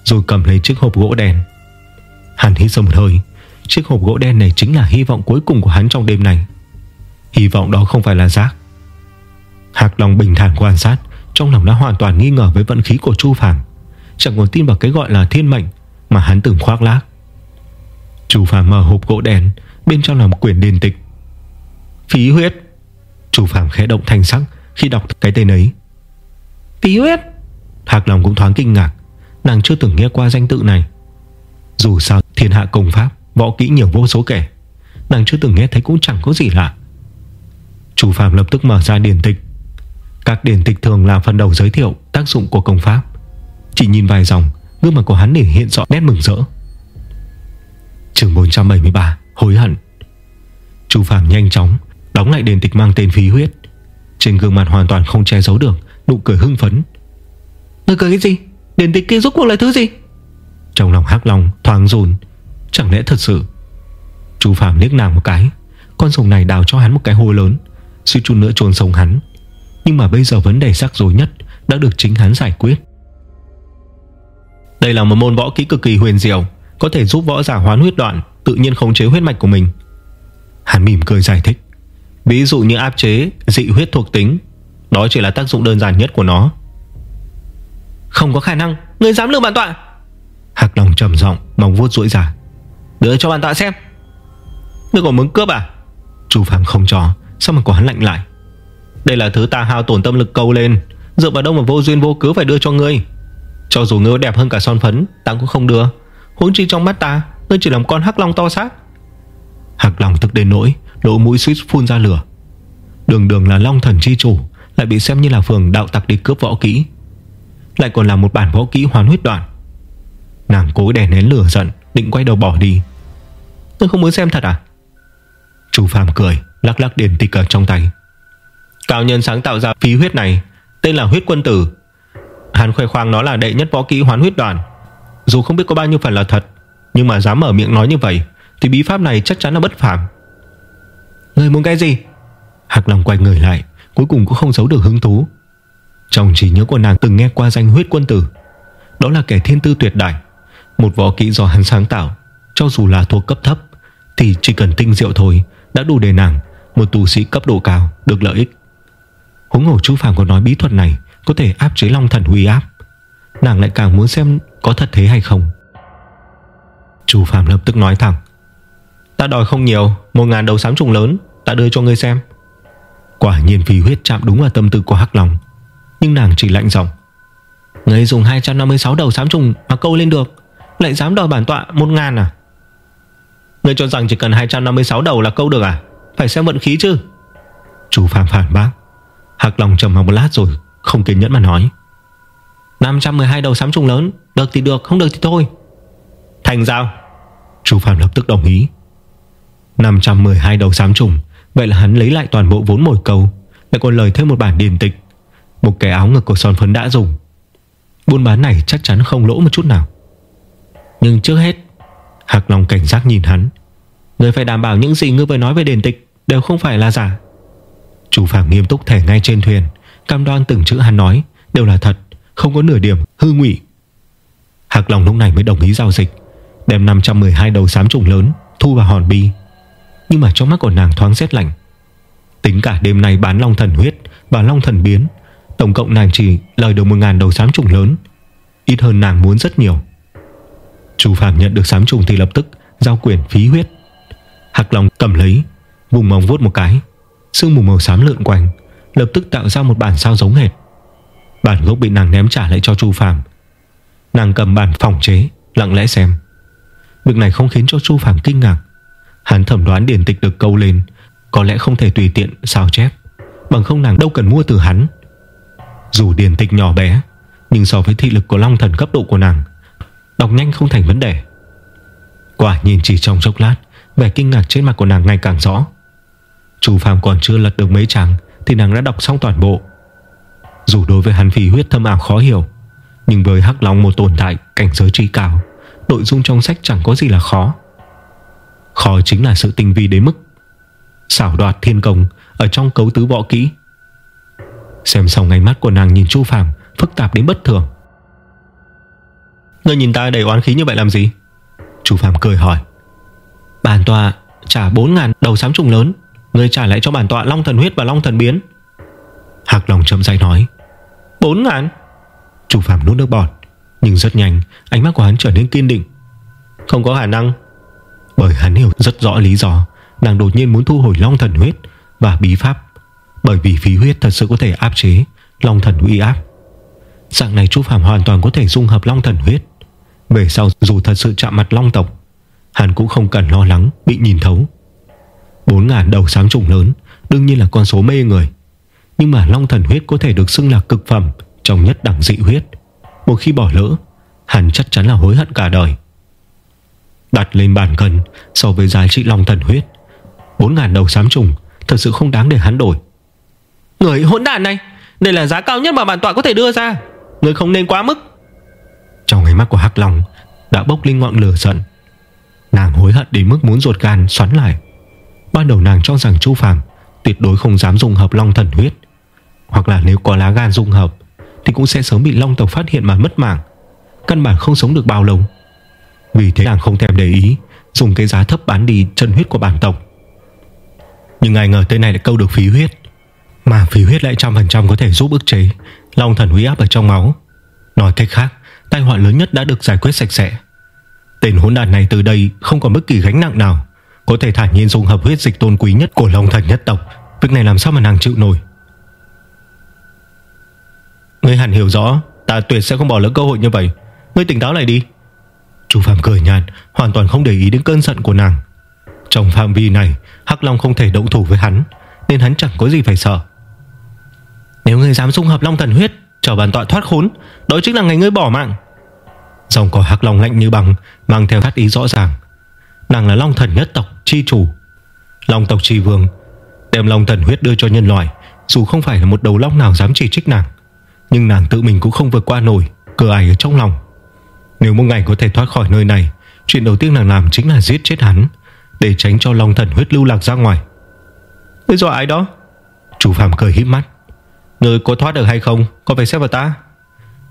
Rồi cầm lấy chiếc hộp gỗ đen. Hắn hít sâu một hơi, Chiếc hộp gỗ đen này chính là hy vọng cuối cùng của hắn trong đêm này. Hy vọng đó không phải là rác. Hạc lòng bình thản quan sát, Trong lòng đã hoàn toàn nghi ngờ với vận khí của Chu Phạm Chẳng còn tin vào cái gọi là thiên mệnh Mà hắn từng khoác lác. Chu Phạm mở hộp gỗ đen Bên trong là một quyển điền tịch. Phí huyết Chu Phạm khẽ động thành sắc khi đọc cái tên ấy. Phí huyết? Hạc lòng cũng thoáng kinh ngạc Nàng chưa từng nghe qua danh tự này. Dù sao thiên hạ công pháp Võ kỹ nhiều vô số kẻ Nàng chưa từng nghe thấy cũng chẳng có gì lạ. Chủ Phạm lập tức mở ra điển tịch. Các điển tịch thường là phần đầu giới thiệu Tác dụng của công pháp. Chỉ nhìn vài dòng Gương mặt của hắn để hiện rõ nét mừng rỡ. Trường 473 Hối hận. Chu Phạm nhanh chóng Đóng lại đền tịch mang tên phí huyết. Trên gương mặt hoàn toàn không che giấu được Nụ cười hưng phấn. Người cười cái gì? Đền tịch kia rốt cuộc là thứ gì? Trong lòng hắc lòng thoáng run. Chẳng lẽ thật sự? Chu Phạm liếc nàng một cái. Con sông này đào cho hắn một cái hố lớn. Suy chút nữa trồn sông hắn. Nhưng mà bây giờ vấn đề rắc rối nhất Đã được chính hắn giải quyết. Đây là một môn võ kỹ cực kỳ huyền diệu Có thể giúp võ giả hoán huyết đoạn Tự nhiên khống chế huyết mạch của mình. Hắn mỉm cười giải thích. Ví dụ như áp chế dị huyết thuộc tính, Đó chỉ là tác dụng đơn giản nhất của nó. Không có khả năng Người dám lừa bản tọa. Hạc Long trầm giọng mong vuốt rũi ra. Đưa cho bản tọa xem. Ngươi còn muốn cướp à? Chu Phạm không cho, Sao mà của hắn lạnh lại? Đây là thứ ta hao tổn tâm lực câu lên. Dựa vào đâu mà vô duyên vô cớ phải đưa cho ngươi? Cho dù ngươi đẹp hơn cả son phấn, Ta cũng không đưa. Huống chi trong mắt ta Ngươi chỉ làm con hắc long to xác. Hắc long thực đến nỗi Lỗ mũi suýt phun ra lửa. Đường đường là long thần chi chủ, Lại bị xem như là phường đạo tặc đi cướp võ kỹ. Lại còn là một bản võ kỹ hoàn huyết đoạn. Nàng cố đè nén lửa giận, Định quay đầu bỏ đi. Tôi không muốn xem thật à? Chú Phạm cười, Lắc lắc điền tịch ở trong tay. Cao nhân sáng tạo ra phí huyết này, Tên là huyết quân tử. Hắn khoe khoang nó là đệ nhất võ kỹ hoán huyết đoàn Dù không biết có bao nhiêu phần là thật nhưng mà dám mở miệng nói như vậy, Thì bí pháp này chắc chắn là bất phàm. Người muốn cái gì? Hạc Long quay người lại, Cuối cùng cũng không giấu được hứng thú. Trong trí nhớ của nàng từng nghe qua danh huyết quân tử, Đó là kẻ thiên tư tuyệt đại. Một võ kỹ do hắn sáng tạo, Cho dù là thuộc cấp thấp, Thì chỉ cần tinh diệu thôi, Đã đủ để nàng, Một tù sĩ cấp độ cao, được lợi ích. Húng hổ chú Phạm còn nói bí thuật này Có thể áp chế long thần huy áp, Nàng lại càng muốn xem có thật thế hay không. Chú Phạm lập tức nói thẳng. Ta đòi không nhiều, Một ngàn đầu sám trùng lớn, Ta đưa cho ngươi xem. Quả nhiên phi huyết chạm đúng là tâm tư của Hắc Long, Nhưng nàng chỉ lạnh giọng. Ngươi dùng 256 đầu sám trùng Mà câu lên được, Lại dám đòi bản tọa một ngàn à? Ngươi cho rằng chỉ cần 256 đầu là câu được à? Phải xem vận khí chứ. Chú Phạm phản bác. Hạc Long trầm mặc một lát rồi Không kiên nhẫn mà nói. 512 đầu sám trùng lớn, Được thì được, không được thì thôi. Thành giao. Chú Phạm lập tức đồng ý. 512 đầu sám trùng, Vậy là hắn lấy lại toàn bộ vốn mồi câu. Lại còn lời thêm một bản điển tịch. Một cái áo ngực của son phấn đã dùng. Buôn bán này chắc chắn không lỗ một chút nào. Nhưng trước hết, Hạc Long cảnh giác nhìn hắn. Người phải đảm bảo những gì ngươi vừa nói về điển tịch Đều không phải là giả. Chủ Phạm nghiêm túc thẻ ngay trên thuyền, Cam đoan từng chữ hắn nói Đều là thật, Không có nửa điểm hư ngụy. Hạc Long lúc này mới đồng ý giao dịch. Đem 512 đầu sám trùng lớn Thu vào hòn bi. Nhưng mà trong mắt của nàng thoáng rét lạnh. Tính cả đêm nay bán long thần huyết Và long thần biến, Tổng cộng nàng chỉ lời được 1000 đầu sám trùng lớn. Ít hơn nàng muốn rất nhiều. Chu Phạm nhận được sám trùng thì lập tức Giao quyền phí huyết. Hạc Long cầm lấy, Vùng mông vuốt một cái, Sương mù màu xám lượn quanh, Lập tức tạo ra một bản sao giống hệt. Bản gốc bị nàng ném trả lại cho Chu Phạm Nàng cầm bản phòng chế, Lặng lẽ xem. Việc này không khiến cho Chu Phạm kinh ngạc. Hắn thẩm đoán điển tịch được câu lên, Có lẽ không thể tùy tiện sao chép. Bằng không nàng đâu cần mua từ hắn. Dù điển tịch nhỏ bé, Nhưng so với thị lực của long thần cấp độ của nàng, Đọc nhanh không thành vấn đề. Quả nhìn chỉ trong chốc lát, Vẻ kinh ngạc trên mặt của nàng ngày càng rõ. Chu Phạm còn chưa lật được mấy trang Thì nàng đã đọc xong toàn bộ. Dù đối với hắn phí huyết thâm ảo khó hiểu, Nhưng với Hắc Long một tồn tại, Cảnh giới trí cao Nội dung trong sách chẳng có gì là khó. Khó chính là sự tinh vi đến mức Xảo đoạt thiên công Ở trong cấu tứ võ kỹ. Xem xong ánh mắt của nàng nhìn Chu Phàm, Phức tạp đến bất thường. Ngươi nhìn ta đầy oán khí như vậy làm gì? Chu Phàm cười hỏi. Bản tòa trả 4000 đầu sám trùng lớn, ngươi trả lại cho bản tọa Long thần huyết và Long thần biến. Hạc Long chậm rãi nói. 4000? Chu Phàm nuốt nước bọt. Nhưng rất nhanh, ánh mắt của hắn trở nên kiên định. Không có khả năng, Bởi hắn hiểu rất rõ lý do Nàng đột nhiên muốn thu hồi Long thần huyết Và bí pháp, Bởi vì phí huyết thật sự có thể áp chế Long thần uy áp. Dạng này chú Phạm hoàn toàn có thể dung hợp Long thần huyết. Về sau, dù thật sự chạm mặt Long tộc, Hắn cũng không cần lo lắng Bị nhìn thấu. 4.000 đầu sáng trùng lớn, Đương nhiên là con số mê người. Nhưng mà long thần huyết có thể được xưng là cực phẩm Trong nhất đẳng dị huyết. Một khi bỏ lỡ Hắn chắc chắn là hối hận cả đời. Đặt lên bàn cân So với giá trị long thần huyết 4.000 đầu sám trùng Thật sự không đáng để hắn đổi. Người hỗn đản này Đây là giá cao nhất mà bản tọa có thể đưa ra. Người không nên quá mức. Trong ánh mắt của Hắc Long Đã bốc lên ngọn lửa giận. Nàng hối hận đến mức muốn ruột gan xoắn lại. Ban đầu nàng cho rằng Chu Phàm tuyệt đối không dám dùng hợp long thần huyết, hoặc là nếu có lá gan dung hợp thì cũng sẽ sớm bị long tộc phát hiện mà mất mạng, căn bản không sống được bao lâu. Vì thế nàng không thèm để ý, dùng cái giá thấp bán đi chân huyết của bản tộc. Nhưng ai ngờ tên này lại câu được phí huyết. Mà phí huyết lại trăm phần trăm có thể giúp ức chế Long thần huy áp ở trong máu Nói cách khác Tai họa lớn nhất đã được giải quyết sạch sẽ Tên hỗn đàn này từ đây không còn bất kỳ gánh nặng nào Có thể thản nhiên dùng hợp huyết dịch tôn quý nhất Của Long thần nhất tộc Việc này làm sao mà nàng chịu nổi Ngươi hẳn hiểu rõ, Ta tuyệt sẽ không bỏ lỡ cơ hội như vậy. Ngươi tỉnh táo lại đi. Chú Phạm cười nhạt, Hoàn toàn không để ý đến cơn giận của nàng. Trong phạm vi này, Hắc Long không thể động thủ với hắn, Nên hắn chẳng có gì phải sợ. Nếu ngươi dám xung hợp Long thần huyết Chờ bàn tọa thoát khốn, Đó chính là ngày ngươi bỏ mạng. Dòng có Hắc Long lạnh như bằng Mang theo khát ý rõ ràng. Nàng là Long thần nhất tộc, chi chủ. Long tộc chi vương, Đem Long thần huyết đưa cho nhân loại, Dù không phải là một đầu long nào dám chỉ trích nàng. Nhưng nàng tự mình cũng không vượt qua nổi Cửa ải ở trong lòng. Nếu một ngày có thể thoát khỏi nơi này, Chuyện đầu tiên nàng làm chính là giết chết hắn, Để tránh cho Long thần huyết lưu lạc ra ngoài. Thế do ai đó? Chủ Phạm cười híp mắt. Ngươi có thoát được hay không? Có phải xếp vào ta?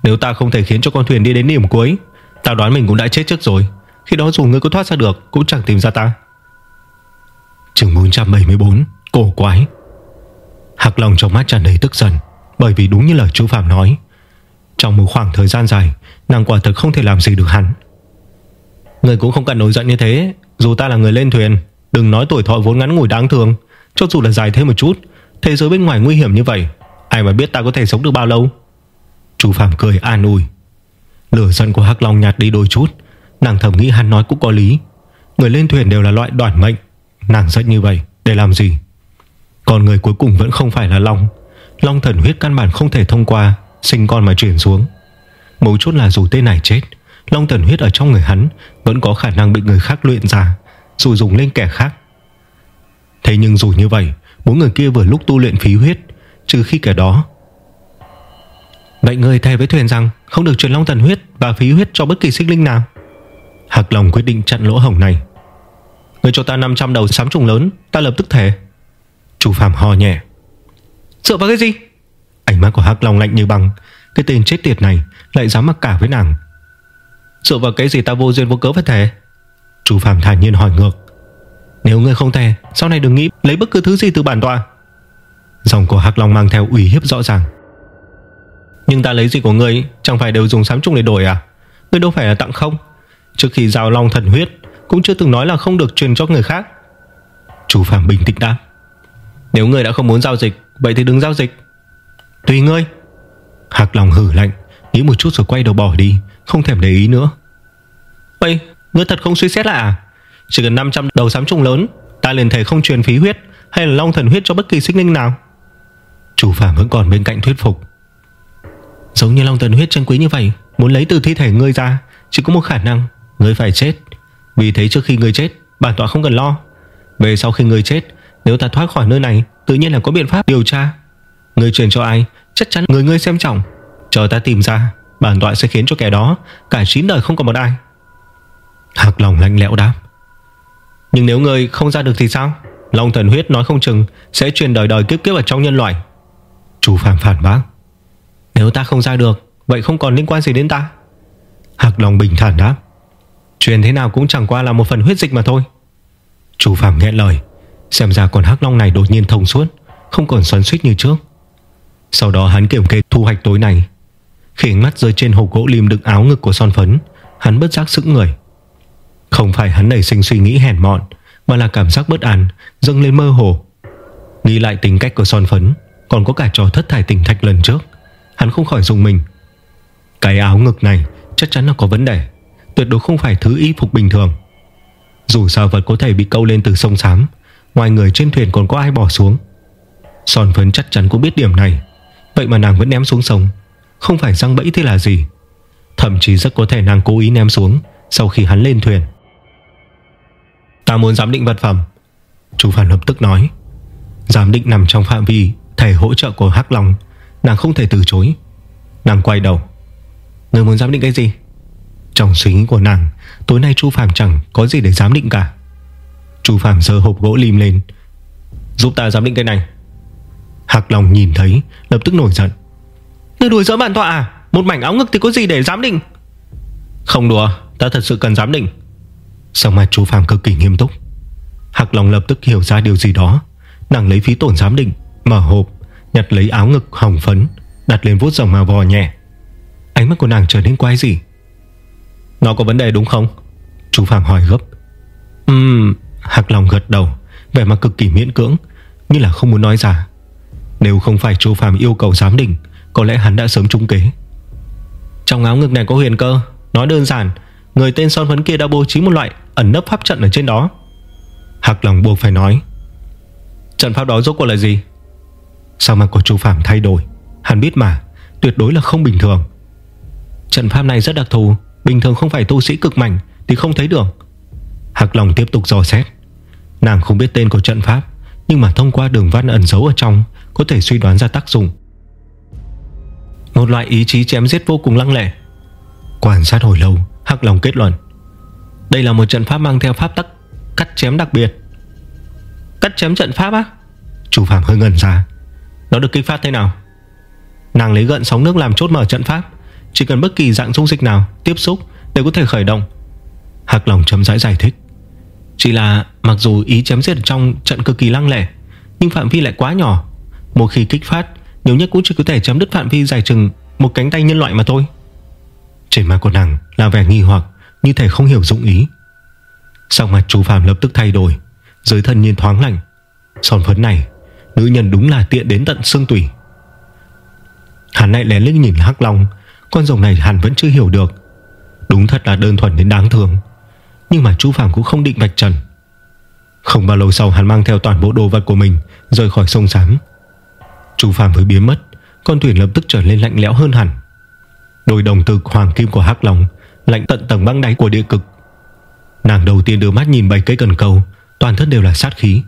Nếu ta không thể khiến cho con thuyền đi đến điểm cuối, Ta đoán mình cũng đã chết trước rồi. Khi đó dù ngươi có thoát ra được, Cũng chẳng tìm ra ta. Trường 474 Cổ quái. Hạc Long trong mắt tràn đầy tức giận. Bởi vì đúng như lời chú Phạm nói, Trong một khoảng thời gian dài, Nàng quả thực không thể làm gì được hắn. Người cũng không cần nổi giận như thế, Dù ta là người lên thuyền, Đừng nói tuổi thọ vốn ngắn ngủi đáng thường Cho dù là dài thêm một chút, Thế giới bên ngoài nguy hiểm như vậy, Ai mà biết ta có thể sống được bao lâu? Chú Phạm cười an ủi. Lửa giận của Hắc Long nhạt đi đôi chút, Nàng thầm nghĩ hắn nói cũng có lý. Người lên thuyền đều là loại đoản mệnh, Nàng giận như vậy, để làm gì? Còn người cuối cùng vẫn không phải là Long. Long thần huyết căn bản không thể thông qua, Sinh con mà chuyển xuống. Mấu chốt là dù tên này chết, Long thần huyết ở trong người hắn Vẫn có khả năng bị người khác luyện ra, Dù dùng lên kẻ khác. Thế nhưng dù như vậy, Bốn người kia vừa lúc tu luyện phí huyết, Trừ khi kẻ đó. Vậy người thề với thuyền rằng Không được truyền long thần huyết và phí huyết cho bất kỳ sinh linh nào. Hạc lòng quyết định chặn lỗ hổng này. Người cho ta 500 đầu sám trùng lớn, Ta lập tức thề. Chủ Phạm ho nhẹ. Dựa vào cái gì? Ánh mắt của Hắc Long lạnh như băng. Cái tên chết tiệt này lại dám mặc cả với nàng. Dựa vào cái gì ta vô duyên vô cớ phải thề? Chủ Phạm thản nhiên hỏi ngược. Nếu ngươi không thề, Sau này đừng nghĩ lấy bất cứ thứ gì từ bản tọa. Dòng của Hắc Long mang theo ủy hiếp rõ ràng. Nhưng ta lấy gì của ngươi, Chẳng phải đều dùng sám trùng để đổi à? Ngươi đâu phải là tặng không? Trước khi giao long thần huyết, Cũng chưa từng nói là không được truyền cho người khác. Chủ Phạm bình tĩnh đáp. Nếu ngươi đã không muốn giao dịch Vậy thì đừng giao dịch. Tùy ngươi. Hạc lòng hử lạnh, Nghĩ một chút rồi quay đầu bỏ đi, Không thèm để ý nữa. Vậy ngươi thật không suy xét là à? Chỉ cần 500 đầu sám trùng lớn, Ta liền thể không truyền phí huyết, Hay là long thần huyết cho bất kỳ sinh linh nào? Chủ Phạm vẫn còn bên cạnh thuyết phục. Giống như long thần huyết chân quý như vậy, Muốn lấy từ thi thể ngươi ra, Chỉ có một khả năng, Ngươi phải chết. Vì thế trước khi ngươi chết, Bản tọa không cần lo. Về sau khi ngươi chết nếu ta thoát khỏi nơi này, Tự nhiên là có biện pháp điều tra. Người truyền cho ai, Chắc chắn người ngươi xem trọng. Chờ ta tìm ra, Bản tọa sẽ khiến cho kẻ đó, Cả chín đời không còn một ai. Hạc lòng lạnh lẽo đáp. Nhưng nếu ngươi không ra được thì sao? Long thần huyết nói không chừng Sẽ truyền đời đời kiếp kiếp ở trong nhân loại. Chủ phàm phản bác. Nếu ta không ra được, Vậy không còn liên quan gì đến ta. Hạc lòng bình thản đáp. Truyền thế nào cũng chẳng qua là một phần huyết dịch mà thôi. Chủ phàm nghe lời. Xem ra con hắc long này đột nhiên thông suốt, Không còn xoắn suýt như trước. Sau đó hắn kiểm kê thu hoạch tối này Khi ánh mắt rơi trên hộp gỗ lim đựng áo ngực của son phấn, Hắn bất giác sững người. Không phải hắn nảy sinh suy nghĩ hèn mọn, Mà là cảm giác bất an, Dâng lên mơ hồ. Nghĩ lại tính cách của son phấn, Còn có cả trò thất thải tỉnh thạch lần trước, Hắn không khỏi dùng mình. Cái áo ngực này chắc chắn là có vấn đề, Tuyệt đối không phải thứ y phục bình thường. Dù sao vật có thể bị câu lên từ sông Sám Ngoài người trên thuyền còn có ai bỏ xuống? Son phấn chắc chắn cũng biết điểm này. Vậy mà nàng vẫn ném xuống sông. Không phải răng bẫy thế là gì? Thậm chí rất có thể nàng cố ý ném xuống Sau khi hắn lên thuyền. Ta muốn giám định vật phẩm. Chú Phản lập tức nói. Giám định nằm trong phạm vi Thể hỗ trợ của Hắc Long. Nàng không thể từ chối. Nàng quay đầu. Người muốn giám định cái gì? Trong suy nghĩ của nàng, Tối nay Chu Phạm chẳng có gì để giám định cả. Chu Phạm giơ hộp gỗ lim lên. Giúp ta giám định cái này. Hạc Long nhìn thấy, Lập tức nổi giận. Người đùa giỡn bản tọa à? Một mảnh áo ngực thì có gì để giám định? Không đùa, Ta thật sự cần giám định. Xong mặt chú Phạm cực kỳ nghiêm túc? Hạc Long lập tức hiểu ra điều gì đó. Nàng lấy phí tổn giám định, Mở hộp, Nhặt lấy áo ngực hồng phấn, Đặt lên vuốt dòng mà vò nhẹ. Ánh mắt của nàng trở nên quái gì Nó có vấn đề đúng không? Chú Phạm hỏi gấp. Ừm Hạc Long gật đầu, Vẻ mặt cực kỳ miễn cưỡng, Như là không muốn nói ra. Nếu không phải Chu Phạm yêu cầu giám định, Có lẽ hắn đã sớm trúng kế. Trong áo ngực này có huyền cơ Nói đơn giản, Người tên son phấn kia đã bố trí một loại ẩn nấp pháp trận ở trên đó. Hạc Long buộc phải nói, Trận pháp đó rốt cuộc là gì? Sao mà của Chu Phạm thay đổi, Hắn biết mà, Tuyệt đối là không bình thường. Trận pháp này rất đặc thù, Bình thường không phải tu sĩ cực mạnh Thì không thấy được. Hạc Long tiếp tục dò xét. Nàng không biết tên của trận pháp, Nhưng mà thông qua đường văn ẩn giấu ở trong, Có thể suy đoán ra tác dụng. Một loại ý chí chém giết vô cùng lăng lệ Quan sát hồi lâu Hạc lòng kết luận. Đây là một trận pháp mang theo pháp tắc Cắt chém đặc biệt. Cắt chém trận pháp á? Chủ Phạm hơi ngần ra. Nó được kích phát thế nào? Nàng lấy gợn sóng nước làm chốt mở trận pháp. Chỉ cần bất kỳ dạng dung dịch nào Tiếp xúc đều có thể khởi động. Hạc lòng chấm rãi giải thích. Chỉ là mặc dù ý chém giết trong trận cực kỳ lăng lệ Nhưng phạm vi lại quá nhỏ. Một khi kích phát, Nhiều nhất cũng chỉ có thể chấm đứt phạm vi dài chừng Một cánh tay nhân loại mà thôi. Trên mặt của nàng là vẻ nghi hoặc, Như thể không hiểu dụng ý. Sau mặt chú Phạm lập tức thay đổi? Dưới thân nhiên thoáng lạnh. Sòn phấn này, Nữ nhân đúng là tiện đến tận xương tủy. Hắn lại lén lén nhìn Hắc Long, Con rồng này hắn vẫn chưa hiểu được. Đúng thật là đơn thuần đến đáng thương. Nhưng mà chú Phạm cũng không định vạch trần. Không bao lâu sau hắn mang theo toàn bộ đồ vật của mình Rời khỏi sông Sám. Chú Phạm vừa biến mất Con thuyền lập tức trở lên lạnh lẽo hơn hẳn. Đôi đồng từ hoàng kim của Hắc Long Lạnh tận tầng băng đáy của địa cực. Nàng đầu tiên đưa mắt nhìn bảy cây cần câu, Toàn thân đều là sát khí.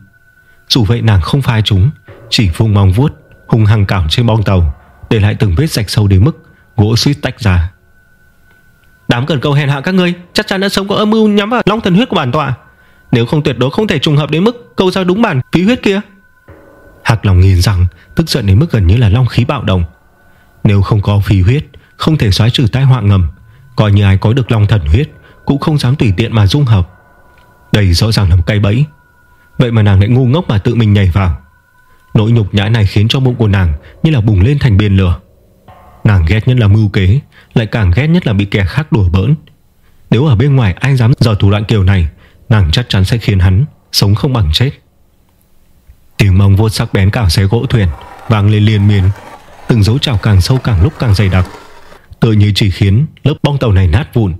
Dù vậy nàng không phai chúng Chỉ phung mong vuốt Hung hăng cảo trên bong tàu Để lại từng vết rạch sâu đến mức Gỗ suýt tách ra. Đám cần câu hèn hạ các ngươi, Chắc chắn đã sống có âm mưu nhắm vào long thần huyết của bản tọa. Nếu không tuyệt đối không thể trùng hợp đến mức Câu ra đúng bản phí huyết kia. Hạc lòng nghiền rằng Tức giận đến mức gần như là long khí bạo động. Nếu không có phí huyết, Không thể xóa trừ tai họa ngầm, Coi như ai có được long thần huyết Cũng không dám tùy tiện mà dung hợp. Đây rõ ràng là một cây bẫy. Vậy mà nàng lại ngu ngốc mà tự mình nhảy vào. Nỗi nhục nhã này khiến cho bụng của nàng Như là bùng lên thành biển lửa. Nàng ghét nhất là mưu kế, Lại càng ghét nhất là bị kẻ khác đùa bỡn. Nếu ở bên ngoài ai dám dò thủ đoạn kiểu này, Nàng chắc chắn sẽ khiến hắn Sống không bằng chết. Tiếng mông vô sắc bén cào xé gỗ thuyền, Vang lên liên miên. Từng dấu trào càng sâu càng lúc càng dày đặc. Tự như chỉ khiến lớp bong tàu này nát vụn,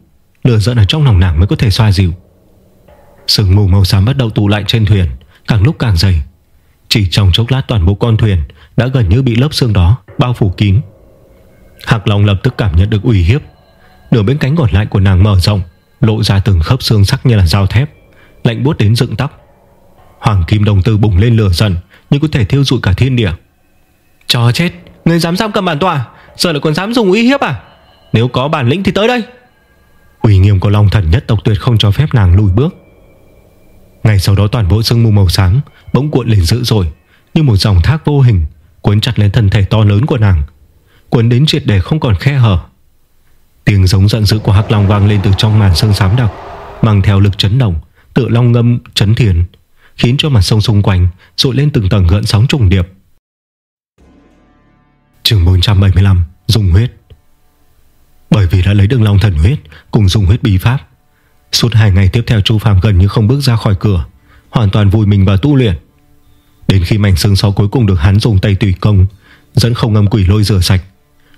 Lửa giận ở trong lòng nàng mới có thể xoa dịu. Sừng mù màu xám bắt đầu tụ lại trên thuyền, Càng lúc càng dày. Chỉ trong chốc lát toàn bộ con thuyền Đã gần như bị lớp xương đó bao phủ kín. Hạc Long lập tức cảm nhận được uy hiếp. Nửa bên cánh còn lại của nàng mở rộng, Lộ ra từng khớp xương sắc như là dao thép, Lạnh buốt đến dựng tóc. Hoàng Kim Đồng Tư bùng lên lửa dần Nhưng có thể thiêu rụi cả thiên địa. Cho chết, Người dám giam cầm bản tòa, Giờ lại còn dám dùng uy hiếp à? Nếu có bản lĩnh thì tới đây. Uy nghiêm của Long Thần nhất tộc tuyệt không cho phép nàng lùi bước. Ngày sau đó toàn bộ sương mù màu sáng Bỗng cuộn lên dữ rồi Như một dòng thác vô hình Cuốn chặt lên thân thể to lớn của nàng. Cuốn đến triệt để không còn khe hở. Tiếng giống giận dữ của Hắc Long vang lên từ trong màn sương xám đặc, Mang theo lực chấn động, Tự long ngâm, chấn thiền, Khiến cho mặt sông xung quanh Rội lên từng tầng gợn sóng trùng điệp. Trường 475 Dùng huyết. Bởi vì đã lấy được long thần huyết Cùng dùng huyết bí pháp, Suốt hai ngày tiếp theo Chu phàm gần như không bước ra khỏi cửa, Hoàn toàn vùi mình vào tu luyện. Đến khi mảnh xương sau cuối cùng được hắn dùng tay tùy công, Dẫn không ngâm quỷ lôi rửa sạch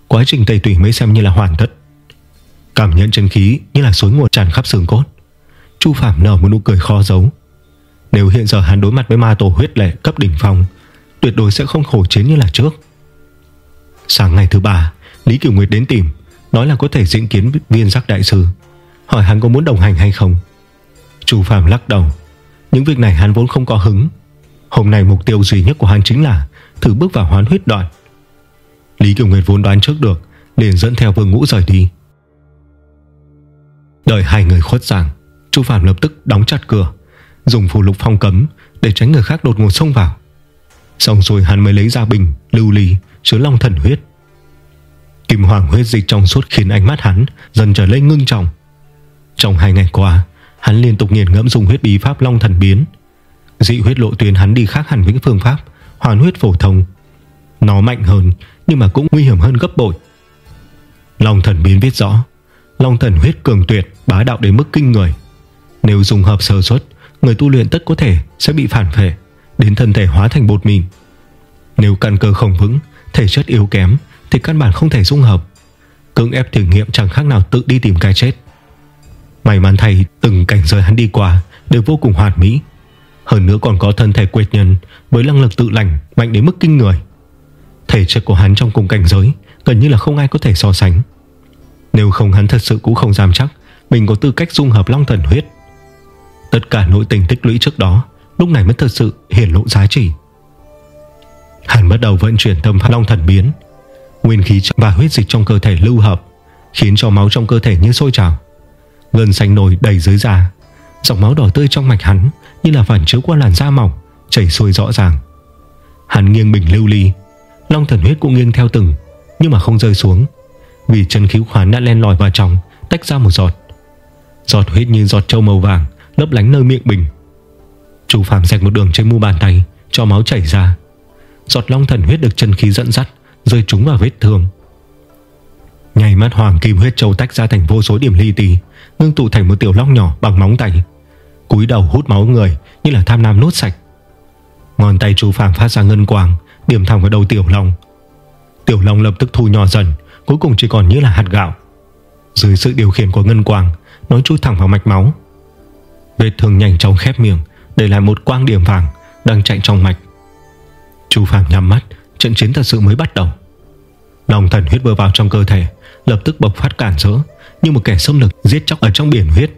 Quá trình tẩy tủy mới xem như là hoàn tất. Cảm nhận chân khí như là suối nguồn tràn khắp xương cốt. Chu Phạm nở một nụ cười khó giấu. Nếu hiện giờ hắn đối mặt với ma tổ huyết lệ cấp đỉnh phong, Tuyệt đối sẽ không khổ chiến như là trước. Sáng ngày thứ ba, Lý Kiều Nguyệt đến tìm, Nói là có thể diễn kiến viên giác đại sư. Hỏi hắn có muốn đồng hành hay không. Chu Phạm lắc đầu. Những việc này hắn vốn không có hứng. Hôm nay mục tiêu duy nhất của hắn chính là Thử bước vào hoán huyết đoạn. Lý Kiều Nguyệt vốn đoán trước được liền dẫn theo vương ngũ rời đi. Đợi hai người khuất giảng Chu Phạm lập tức đóng chặt cửa Dùng phù lục phong cấm Để tránh người khác đột ngột xông vào. Xong rồi hắn mới lấy ra bình, lưu ly Chứa long thần huyết. Kim hoàng huyết dịch trong suốt khiến ánh mắt hắn Dần trở lên ngưng trọng. Trong hai ngày qua Hắn liên tục nghiền ngẫm dùng huyết bí pháp long thần biến. Dị huyết lộ tuyến hắn đi khác hẳn với phương pháp Hoàn huyết phổ thông. Nó mạnh hơn nhưng mà cũng nguy hiểm hơn gấp bội. Long thần biến viết rõ. Long thần huyết cường tuyệt, Bá đạo đến mức kinh người. Nếu dùng hợp sơ xuất, Người tu luyện tất có thể sẽ bị phản phệ Đến thân thể hóa thành bột mịn. Nếu căn cơ không vững, Thể chất yếu kém, Thì căn bản không thể dung hợp. Cưỡng ép thử nghiệm chẳng khác nào tự đi tìm cái chết. May mắn thầy từng cảnh giới hắn đi qua Đều vô cùng hoàn mỹ. Hơn nữa còn có thân thể quệt nhân Với năng lực tự lành mạnh đến mức kinh người. Thể chất của hắn trong cùng cảnh giới, Gần như là không ai có thể so sánh. Nếu không hắn thật sự cũng không dám chắc Mình có tư cách dung hợp long thần huyết. Tất cả nội tình tích lũy trước đó, Lúc này mới thật sự hiển lộ giá trị. Hắn bắt đầu vận chuyển tâm pháp long thần biến, Nguyên khí và huyết dịch trong cơ thể lưu hợp, Khiến cho máu trong cơ thể như sôi trào. Gân xanh nổi đầy dưới da, Dòng máu đỏ tươi trong mạch hắn Như là phản chiếu qua làn da mỏng, Chảy xuôi rõ ràng. Hắn nghiêng bình lưu ly Long thần huyết cũng nghiêng theo từng, Nhưng mà không rơi xuống. Vì chân khí khoán đã len lỏi vào trong, Tách ra một giọt. Giọt huyết như giọt trâu màu vàng, Lấp lánh nơi miệng bình. Chú phạm rạch một đường trên mu bàn tay, Cho máu chảy ra. Giọt long thần huyết được chân khí dẫn dắt, Rơi trúng vào vết thương. Nhảy mắt hoàng kim huyết châu tách ra thành vô số điểm li tí Ngưng tụ thành một tiểu long nhỏ bằng móng tay. Cúi đầu hút máu người, Như là tham nam nuốt sạch. Ngón tay chú Phạm phát ra ngân quang Điểm thẳng vào đầu tiểu long. Tiểu long lập tức thu nhỏ dần, Cuối cùng chỉ còn như là hạt gạo. Dưới sự điều khiển của ngân quang, Nó chui thẳng vào mạch máu. Vết thương nhanh chóng khép miệng, Để lại một quang điểm vàng Đang chạy trong mạch. Chu Phạm nhắm mắt, Trận chiến thật sự mới bắt đầu. Lòng thần huyết vừa vào trong cơ thể, Lập tức bộc phát cản rỡ Như một kẻ xâm lược giết chóc ở trong biển huyết.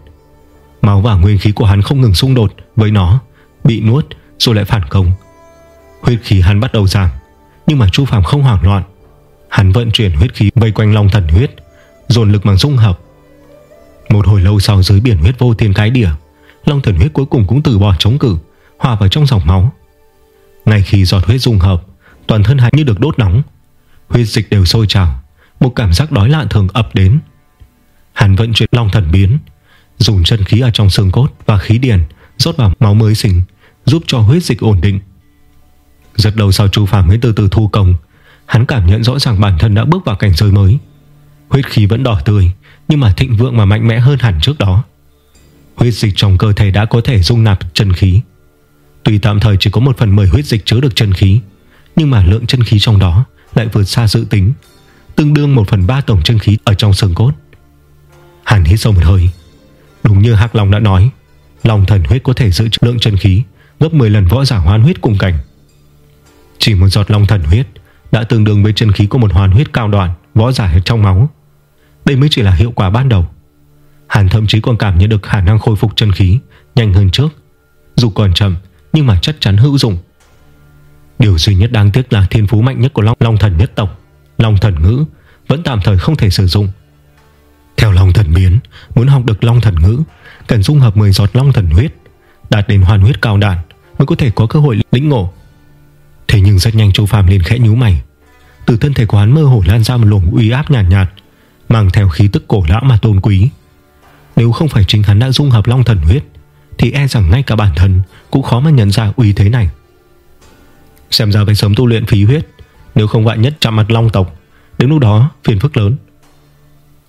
Máu và nguyên khí của hắn không ngừng xung đột Với nó, Bị nuốt rồi lại phản công. Huyết khí hắn bắt đầu giảm, Nhưng mà Chu Phạm không hoảng loạn. Hắn vận chuyển huyết khí vây quanh lòng thần huyết, Dồn lực bằng dung hợp. Một hồi lâu sau dưới biển huyết vô thiên cái đỉa, Long thần huyết cuối cùng cũng từ bỏ chống cử Hòa vào trong dòng máu. Ngay khi giọt huyết dung hợp, Toàn thân hắn như được đốt nóng. Huyết dịch đều sôi trào, Một cảm giác đói lạ thường ập đến. Hắn vận chuyển long thần biến, Dùng chân khí ở trong xương cốt và khí điền rót vào máu mới sinh, Giúp cho huyết dịch ổn định giật đầu sau Chu Phạm mới từ từ thu công, Hắn cảm nhận rõ ràng bản thân đã bước vào cảnh giới mới. Huyết khí vẫn đỏ tươi, Nhưng mà thịnh vượng và mạnh mẽ hơn hẳn trước đó. Huyết dịch trong cơ thể đã có thể dung nạp chân khí. Tuy tạm thời chỉ có một phần mười huyết dịch chứa được chân khí, Nhưng mà lượng chân khí trong đó Lại vượt xa dự tính, Tương đương một phần ba tổng chân khí ở trong xương cốt. Hàn hít sâu một hơi, Đúng như Hạc Long đã nói Lòng thần huyết có thể giữ lượng chân khí Gấp 10 lần võ giả hoán huyết cùng cảnh. Chỉ một giọt long thần huyết Đã tương đương với chân khí của một hoàn huyết cao đoạn Võ giả trong máu. Đây mới chỉ là hiệu quả ban đầu. Hàn thậm chí còn cảm nhận được khả năng khôi phục chân khí Nhanh hơn trước. Dù còn chậm nhưng mà chắc chắn hữu dụng. Điều duy nhất đáng tiếc là thiên phú mạnh nhất của Long, Long thần nhất tộc Long thần ngữ Vẫn tạm thời không thể sử dụng. Theo Long thần biến Muốn học được Long thần ngữ Cần dung hợp 10 giọt Long thần huyết Đạt đến hoàn huyết cao đạn Mới có thể có cơ hội lĩnh ngộ. Thế nhưng rất nhanh Châu Phạm liền khẽ nhú mày. Từ thân thể của hắn mơ hồ lan ra một luồng uy áp nhàn nhạt, nhạt Mang theo khí tức cổ lão mà tôn quý. Nếu không phải chính hắn đã dung hợp Long thần huyết Thì e rằng ngay cả bản thân Cũng khó mà nhận ra uy thế này. Xem ra phải sớm tu luyện phí huyết Nếu không vạn nhất chạm mặt long tộc Đến lúc đó phiền phức lớn.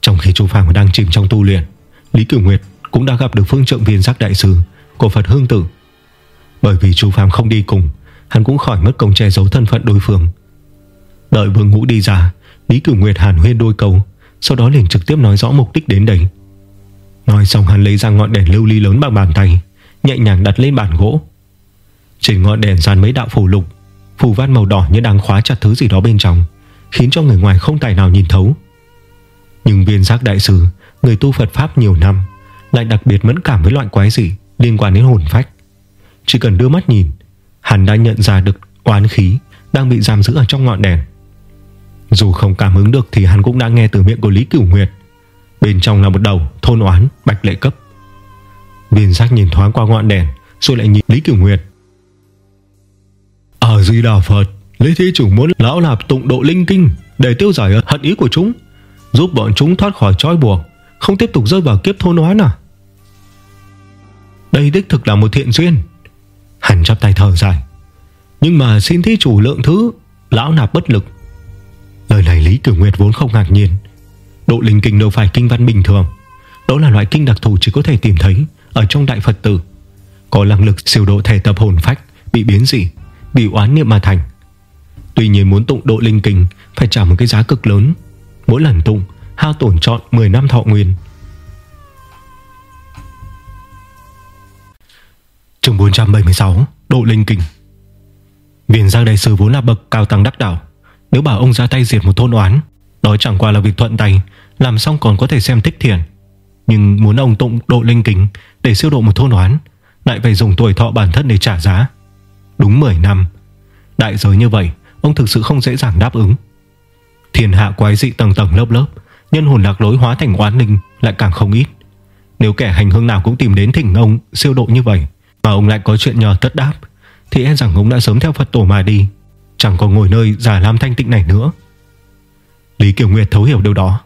Trong khi Chu Phàm đang chìm trong tu luyện Lý Cửu Nguyệt cũng đã gặp được phương trượng viên giác đại sư Của Phật Hương Tử. Bởi vì Chu Phàm không đi cùng Hắn cũng khỏi mất công che giấu thân phận đối phương. Đợi vương ngũ đi ra, Lý Cửu Nguyệt hàn huyên đôi câu, Sau đó liền trực tiếp nói rõ mục đích đến đây. Nói xong hắn lấy ra ngọn đèn lưu ly lớn bằng bàn tay, Nhẹ nhàng đặt lên bàn gỗ. Trên ngọn đèn dàn mấy đạo phù lục, Phù văn màu đỏ như đang khóa chặt thứ gì đó bên trong, Khiến cho người ngoài không tài nào nhìn thấu. Nhưng viên giác đại sư, Người tu Phật Pháp nhiều năm, Lại đặc biệt mẫn cảm với loại quái dị Liên quan đến hồn phách. Chỉ cần đưa mắt nhìn Hắn đã nhận ra được oán khí Đang bị giam giữ ở trong ngọn đèn. Dù không cảm ứng được Thì hắn cũng đã nghe từ miệng của Lý Cửu Nguyệt. Bên trong là một đầu thôn oán Bạch lệ cấp. Viên giác nhìn thoáng qua ngọn đèn Rồi lại nhìn Lý Cửu Nguyệt. Ở Di Đà Phật, Lý Thế Chủ muốn lão lạp tụng độ linh kinh Để tiêu giải hận ý của chúng, Giúp bọn chúng thoát khỏi trói buộc, Không tiếp tục rơi vào kiếp thôn oán à? Đây đích thực là một thiện duyên. Hắn chắp tay thở dài. Nhưng mà xin thí chủ lượng thứ Lão nạp bất lực. Lời này Lý Cửu Nguyệt vốn không ngạc nhiên. Độ linh kinh đâu phải kinh văn bình thường. Đó là loại kinh đặc thù chỉ có thể tìm thấy Ở trong đại Phật tử. Có năng lực siêu độ thể tập hồn phách Bị biến dị, bị oán niệm mà thành. Tuy nhiên muốn tụng độ linh kinh Phải trả một cái giá cực lớn. Mỗi lần tụng hao tổn trọn 10 năm thọ nguyên. Chương 476 Độ linh kinh Viên giang đại sư vốn là bậc cao tăng đắc đạo. Nếu bảo ông ra tay diệt một thôn oán, Đó chẳng qua là việc thuận tay, Làm xong còn có thể xem tích thiện. Nhưng muốn ông tụng độ linh kinh Để siêu độ một thôn oán, Lại phải dùng tuổi thọ bản thân để trả giá. Đúng 10 năm. Đại giới như vậy, Ông thực sự không dễ dàng đáp ứng. Thiên hạ quái dị tầng tầng lớp lớp, Nhân hồn lạc lối hóa thành oán linh Lại càng không ít. Nếu kẻ hành hương nào cũng tìm đến thỉnh ông siêu độ như vậy mà ông lại có chuyện nhờ tất đáp. Thì e rằng ông đã sớm theo Phật tổ mà đi. Chẳng còn ngồi nơi giả lam thanh tịnh này nữa. Lý Kiều Nguyệt thấu hiểu điều đó.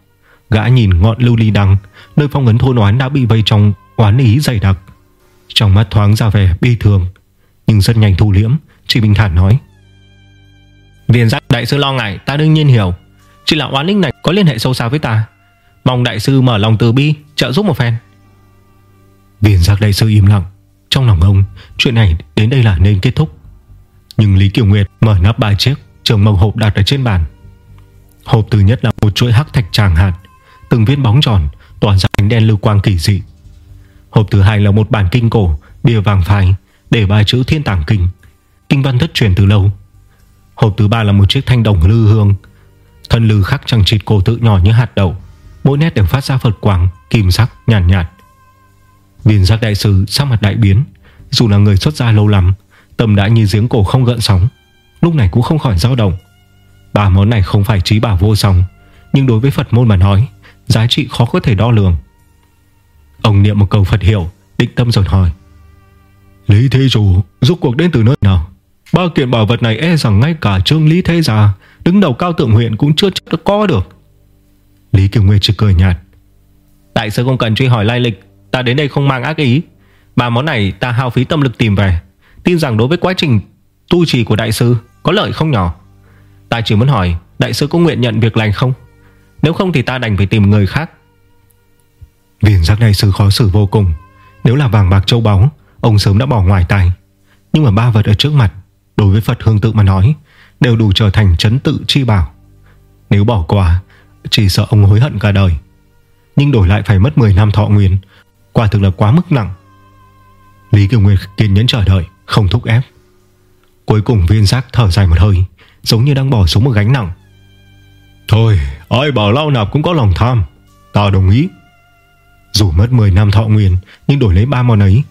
Gã nhìn ngọn lưu ly đăng Nơi phong ấn thôn oán đã bị vây trong Oán ý dày đặc. Trong mắt thoáng ra vẻ bi thường Nhưng rất nhanh thu liễm Chỉ bình thản nói. Viên giác đại sư lo ngại, ta đương nhiên hiểu. Chỉ là oán linh này có liên hệ sâu xa với ta. Mong đại sư mở lòng từ bi, Trợ giúp một phen. Viên giác đại sư im lặng. Trong lòng ông chuyện này đến đây là nên kết thúc. Nhưng Lý Kiều Nguyệt mở nắp ba chiếc Trường màu hộp đặt ở trên bàn. Hộp thứ nhất là một chuỗi hắc thạch tràng hạt Từng viên bóng tròn Tỏa ra ánh đen lưu quang kỳ dị. Hộp thứ hai là một bản kinh cổ Bìa vàng phai Để bài chữ thiên tảng kinh. Kinh văn thất truyền từ lâu. Hộp thứ ba là một chiếc thanh đồng lư hương. Thân lư khắc chẳng chịt cổ tự nhỏ như hạt đậu Mỗi nét đều phát ra Phật quang Kim sắc nhàn nhạt, nhạt. Viên giác đại sư sắc mặt đại biến. Dù là người xuất gia lâu lắm, Tâm đã như giếng cổ không gợn sóng. Lúc này cũng không khỏi dao động. Ba món này không phải trí bảo vô song, Nhưng đối với Phật môn mà nói, Giá trị khó có thể đo lường. Ông niệm một câu Phật hiệu, Định tâm rồi hỏi. Lý Thế Chủ giúp cuộc đến từ nơi nào? Ba kiện bảo vật này e rằng ngay cả Trương Lý Thế già Đứng đầu cao tượng huyện cũng chưa chắc có được. Lý Kiều Nguyệt chỉ cười nhạt. Đại sư không cần truy hỏi lai lịch? Ta đến đây không mang ác ý Ba món này ta hao phí tâm lực tìm về. Tin rằng đối với quá trình tu trì của đại sư, Có lợi không nhỏ. Ta chỉ muốn hỏi, Đại sư có nguyện nhận việc lành không? Nếu không thì ta đành phải tìm người khác. Viên giác đại sư khó xử vô cùng. Nếu là vàng bạc châu báu, Ông sớm đã bỏ ngoài tay. Nhưng mà ba vật ở trước mặt, Đối với Phật hương tự mà nói, Đều đủ trở thành chấn tự chi bảo. Nếu bỏ qua, Chỉ sợ ông hối hận cả đời. Nhưng đổi lại phải mất 10 năm thọ nguyên Quả thực là quá mức nặng. Lý Kiều Nguyệt kiên nhẫn chờ đợi, Không thúc ép. Cuối cùng viên giác thở dài một hơi, Giống như đang bỏ xuống một gánh nặng. Thôi, ai bảo lao nạp cũng có lòng tham? Ta đồng ý. Dù mất 10 năm thọ nguyên, Nhưng đổi lấy ba món ấy,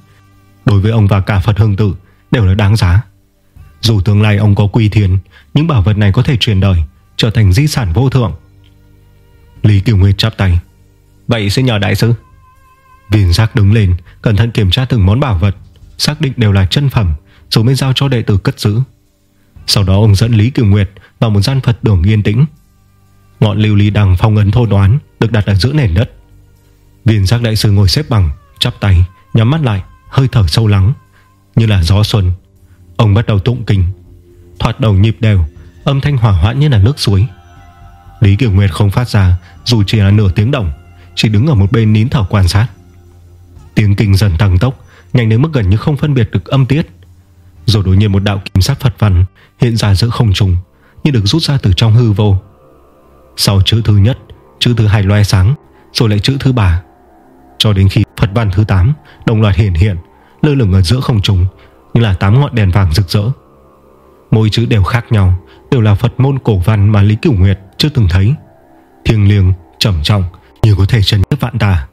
Đối với ông và cả Phật hương tự Đều là đáng giá. Dù tương lai ông có quy thiên, Những bảo vật này có thể truyền đời, Trở thành di sản vô thượng. Lý Kiều Nguyệt chắp tay. Vậy xin nhờ đại sư. Viên giác đứng lên Cẩn thận kiểm tra từng món bảo vật Xác định đều là chân phẩm Rồi mới giao cho đệ tử cất giữ. Sau đó ông dẫn Lý Kiều Nguyệt Vào một gian Phật đường yên tĩnh. Ngọn lưu ly đằng phong ấn thô đoán Được đặt ở giữa nền đất. Viên giác đại sư ngồi xếp bằng Chắp tay, nhắm mắt lại, hơi thở sâu lắng. Như là gió xuân Ông bắt đầu tụng kinh. Thoạt đầu nhịp đều Âm thanh hỏa hoãn như là nước suối. Lý Kiều Nguyệt không phát ra Dù chỉ là nửa tiếng đồng Chỉ đứng ở một bên nín thở quan sát. Tiếng kinh dần tăng tốc Nhanh đến mức gần như không phân biệt được âm tiết Rồi đối nhiên một đạo kim sát Phật văn Hiện ra giữa không trùng Như được rút ra từ trong hư vô Sau chữ thứ nhất Chữ thứ hai loe sáng Rồi lại chữ thứ ba Cho đến khi Phật văn thứ 8 Đồng loạt hiện hiện Lơ lửng ở giữa không trùng như là tám ngọn đèn vàng rực rỡ. Mỗi chữ đều khác nhau, đều là Phật môn cổ văn mà Lý Cửu Nguyệt chưa từng thấy. Thiêng liêng, trầm trọng, như có thể chấn nhiếp vạn tà.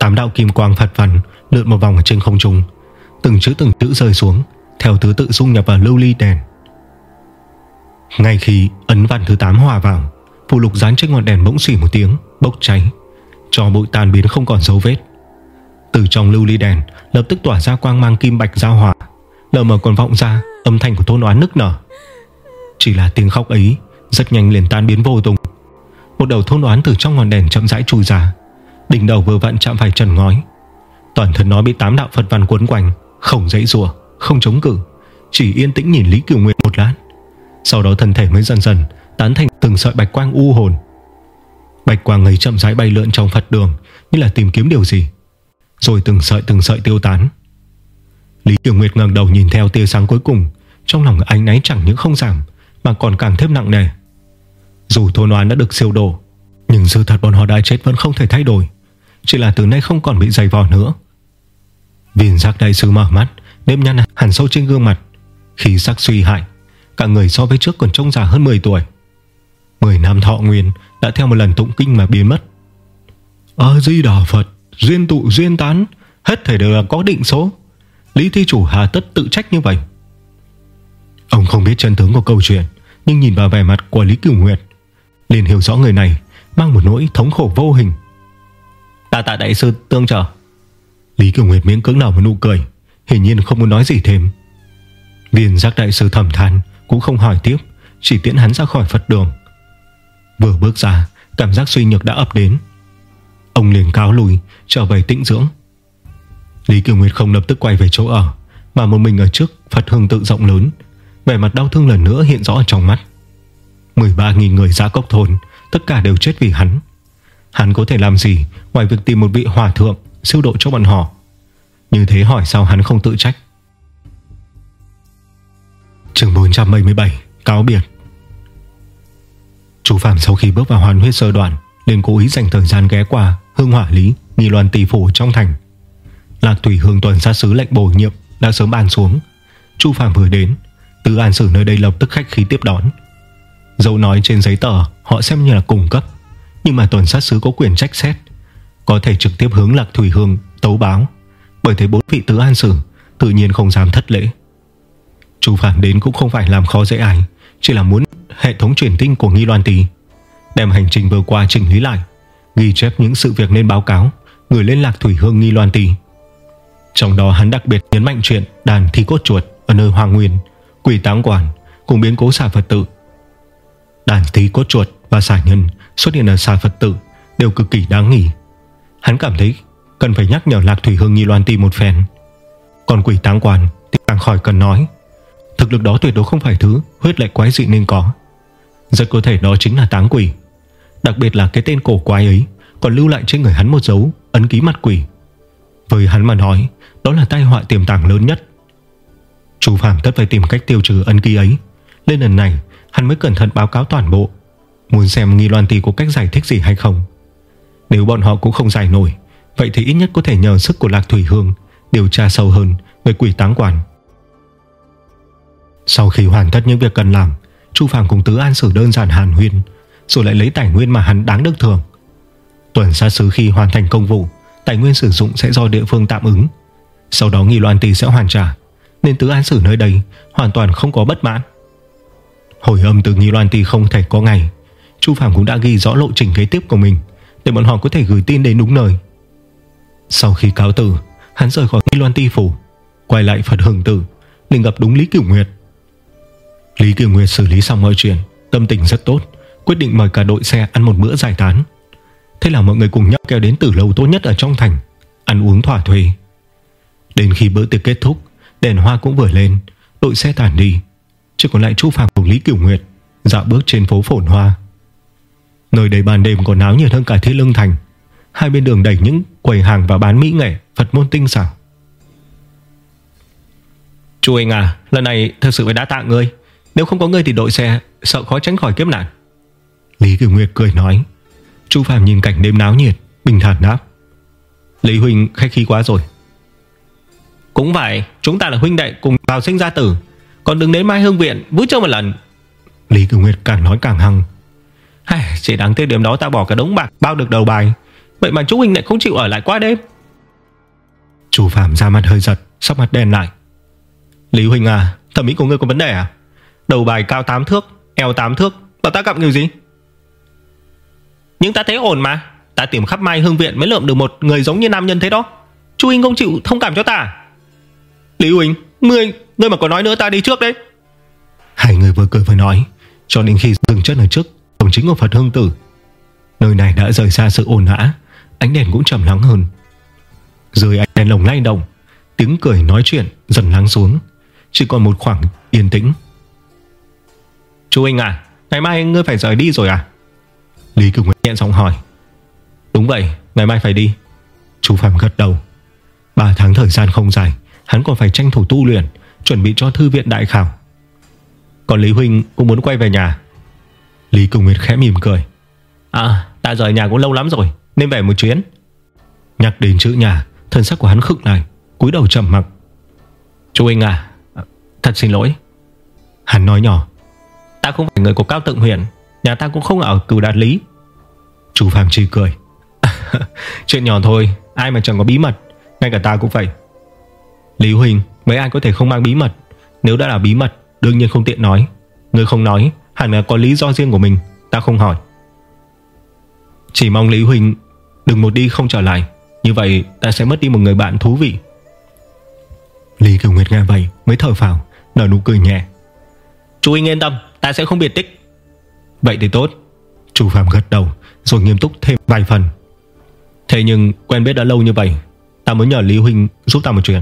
Tám đạo kim quang Phật văn lượn một vòng ở trên không trung, từng chữ từng chữ rơi xuống, theo thứ tự dung nhập vào lưu ly đèn. Ngay khi ấn văn thứ 8 hòa vào, phù lục dán trên ngọn đèn bỗng xỉ một tiếng, bốc cháy, cho bụi tan biến không còn dấu vết. Từ trong lưu ly đèn Lập tức tỏa ra quang mang kim bạch giao hòa, Lờ mờ còn vọng ra âm thanh của thôn oán nức nở. Chỉ là tiếng khóc ấy Rất nhanh liền tan biến vô tung Một đầu thôn oán từ trong ngọn đèn chậm rãi chui ra. Đỉnh đầu vừa vặn chạm phải trần ngói. Toàn thân nó bị tám đạo Phật văn cuốn quanh Không dãy rùa, không chống cử Chỉ yên tĩnh nhìn Lý Kiều Nguyệt một lát. Sau đó thân thể mới dần dần Tán thành từng sợi bạch quang u hồn. Bạch quang ấy chậm rãi bay lượn trong Phật đường Như là tìm kiếm điều gì. Rồi từng sợi từng sợi tiêu tán. Lý Tiểu Nguyệt ngẩng đầu nhìn theo tia sáng cuối cùng Trong lòng ánh náy chẳng những không giảm Mà còn càng thêm nặng nề. Dù thôn oán đã được siêu đổ Nhưng sự thật bọn họ đã chết vẫn không thể thay đổi. Chỉ là từ nay không còn bị dày vò nữa. Viên giác đại sư mở mắt Nếp nhăn hẳn sâu trên gương mặt. Khí sắc suy hại, Cả người so với trước còn trông già hơn 10 tuổi. 10 năm thọ nguyên Đã theo một lần tụng kinh mà biến mất. Ở di đà Phật, Duyên tụ duyên tán, Hết thể đều là có định số. Lý thi chủ hà tất tự trách như vậy. Ông không biết chân tướng của câu chuyện, Nhưng nhìn vào vẻ mặt của Lý Cửu Nguyệt, liền hiểu rõ người này Mang một nỗi thống khổ vô hình ta tạ đại sư tương trở Lý Cửu Nguyệt miễn cưỡng nào một nụ cười, Hiển nhiên không muốn nói gì thêm. Viên giác đại sư thầm than, Cũng không hỏi tiếp, Chỉ tiễn hắn ra khỏi Phật đường. Vừa bước ra, Cảm giác suy nhược đã ập đến. Ông liền cáo lùi trở về tĩnh dưỡng. Lý Kiều Nguyệt không lập tức quay về chỗ ở, Mà một mình ở trước, Phật hương tự rộng lớn. Vẻ mặt đau thương lần nữa hiện rõ ở trong mắt. 13.000 người ra cốc thôn, Tất cả đều chết vì hắn. Hắn có thể làm gì ngoài việc tìm một vị hòa thượng, Siêu độ cho bọn họ? Như thế hỏi sao hắn không tự trách? Chương 477 Cáo biệt. Chú Phạm sau khi bước vào hoàn huyết sơ đoạn, liền cố ý dành thời gian ghé qua Hương hỏa lý, Nghi loan tỷ phủ trong thành. Lạc Thủy Hương tuần sát sứ lệnh bổ nhiệm Đã sớm bàn xuống. Chu Phạm vừa đến Từ an sử nơi đây lập tức khách khí tiếp đón. Dẫu nói trên giấy tờ, Họ xem như là cung cấp. Nhưng mà tuần sát sứ có quyền trách xét, Có thể trực tiếp hướng Lạc Thủy Hương tấu báo, Bởi thế bốn vị tứ an sử Tự nhiên không dám thất lễ. Chu Phạm đến cũng không phải làm khó dễ ai, Chỉ là muốn hệ thống truyền tin của Nghi Loan Tì Đem hành trình vừa qua chỉnh lý lại, Ghi chép những sự việc nên báo cáo người lên Lạc Thủy Hương Nghi Loan Tì Trong đó hắn đặc biệt nhấn mạnh chuyện Đàn thi cốt chuột ở nơi Hoàng Nguyên Quỷ táng quản cùng biến cố xà Phật tự. Đàn thi cốt chuột và xà nhân xuất hiện ở xà Phật tử Đều cực kỳ đáng nghỉ Hắn cảm thấy cần phải nhắc nhở Lạc Thủy Hương Nghi Loan Ti một phen. Còn quỷ táng quản thì càng khỏi cần nói. Thực lực đó tuyệt đối không phải thứ huyết lệ quái dị nên có. Rất có thể đó chính là táng quỷ. Đặc biệt là cái tên cổ quái ấy Còn lưu lại trên người hắn một dấu Ấn ký mặt quỷ. Với hắn mà nói, Đó là tai họa tiềm tàng lớn nhất. Chú Phạm tất phải tìm cách tiêu trừ ấn ký ấy. Lên lần này, hắn mới cẩn thận báo cáo toàn bộ Muốn xem nghi loan tì có cách giải thích gì hay không? Nếu bọn họ cũng không giải nổi, Vậy thì ít nhất có thể nhờ sức của Lạc Thủy Hương Điều tra sâu hơn Về quỷ táng quản. Sau khi hoàn tất những việc cần làm, Chu Phạm cùng Tứ An xử đơn giản hàn huyên, Rồi lại lấy tài nguyên mà hắn đáng được thường Tuần xa xứ khi hoàn thành công vụ, Tài nguyên sử dụng sẽ do địa phương tạm ứng. Sau đó nghi loan tì sẽ hoàn trả, Nên Tứ An xử nơi đây Hoàn toàn không có bất mãn. Hồi âm từ nghi loan tì không thể có ngày Chu Phạm cũng đã ghi rõ lộ trình kế tiếp của mình, Để bọn họ có thể gửi tin đến đúng nơi. Sau khi cáo tử Hắn rời khỏi nghi loan ti phủ, Quay lại Phật Hưng tử định gặp đúng Lý Cửu Nguyệt. Lý Cửu Nguyệt xử lý xong mọi chuyện, Tâm tình rất tốt, Quyết định mời cả đội xe ăn một bữa giải tán. Thế là mọi người cùng nhau kéo đến tử Lâu tốt nhất ở trong thành, Ăn uống thỏa thuê. Đến khi bữa tiệc kết thúc, Đèn hoa cũng vừa lên, Đội xe tản đi. Chỉ còn lại Chu Phạm cùng Lý Cửu Nguyệt Dạo bước trên phố phồn hoa. Nơi đây ban đêm còn náo nhiệt hơn cả Thiên Lương Thành. Hai bên đường đẩy những quầy hàng và bán mỹ nghệ Phật môn tinh xảo. Chú anh à Lần này thật sự phải đã tạ ngươi. Nếu không có người thì đội xe Sợ khó tránh khỏi kiếp nạn. Lý Kiều Nguyệt cười nói Chu Phạm nhìn cảnh đêm náo nhiệt Bình thản đáp Lý Huynh khách khí quá rồi. Cũng vậy Chúng ta là huynh đệ cùng vào sinh ra tử Còn đừng đến Mai Hương Viện vui chơi một lần. Lý Kiều Nguyệt càng nói càng hăng chỉ đáng tiếc đêm đó ta bỏ cả đống bạc Bao được đầu bài. Vậy mà chú huynh lại không chịu ở lại qua đêm. Chủ Phạm ra mặt hơi giật Sóc mặt đen lại. Lý Huynh à Thẩm mỹ của ngươi có vấn đề à? Đầu bài cao 8 thước Eo 8 thước Bảo ta gặp nhiều gì? Nhưng ta thấy ổn mà Ta tìm khắp mai hương viện mới lượm được một người giống như nam nhân thế đó. Chú Huynh không chịu thông cảm cho ta à? Lý Huynh Ngươi, ngươi mà có nói nữa ta đi trước đấy. Hai người vừa cười vừa nói Cho đến khi dừng chân ở trước Cổng chính của Phật Hương Tử. Nơi này đã rời xa sự ồn ào, Ánh đèn cũng trầm lắng hơn. Dưới ánh đèn lồng lay động, Tiếng cười nói chuyện dần lắng xuống, Chỉ còn một khoảng yên tĩnh. Chú Huynh à Ngày mai ngươi phải rời đi rồi à? Lý Cửu Nguyệt nhẹ giọng hỏi. Đúng vậy, ngày mai phải đi. Chú Phạm gật đầu. 3 tháng thời gian không dài, Hắn còn phải tranh thủ tu luyện, Chuẩn bị cho thư viện đại khảo. Còn Lý Huynh cũng muốn quay về nhà. Lý Cửu Nguyệt khẽ mỉm cười. À ta rời nhà cũng lâu lắm rồi Nên về một chuyến. Nhắc đến chữ nhà Thân sắc của hắn khựng lại cúi đầu trầm mặc. Chú Huynh à Thật xin lỗi. Hắn nói nhỏ. Ta không phải người của Cao Tượng huyện Nhà ta cũng không ở cửu đạt lý. Chú Phạm chỉ cười. [LAUGHS] Chuyện nhỏ thôi Ai mà chẳng có bí mật Ngay cả ta cũng vậy. Lý Huỳnh Mấy ai có thể không mang bí mật? Nếu đã là bí mật Đương nhiên không tiện nói. Người không nói Hẳn là có lý do riêng của mình, Ta không hỏi. Chỉ mong Lý Huỳnh Đừng một đi không trở lại. Như vậy, ta sẽ mất đi một người bạn thú vị. Lý Kiều Nguyệt nghe vậy Mới thở phào, Nở nụ cười nhẹ. Chú Huynh yên tâm, Ta sẽ không biệt tích. Vậy thì tốt. Chủ Phạm gật đầu, Rồi nghiêm túc thêm vài phần. Thế nhưng quen biết đã lâu như vậy, Ta mới nhờ Lý Huynh giúp ta một chuyện.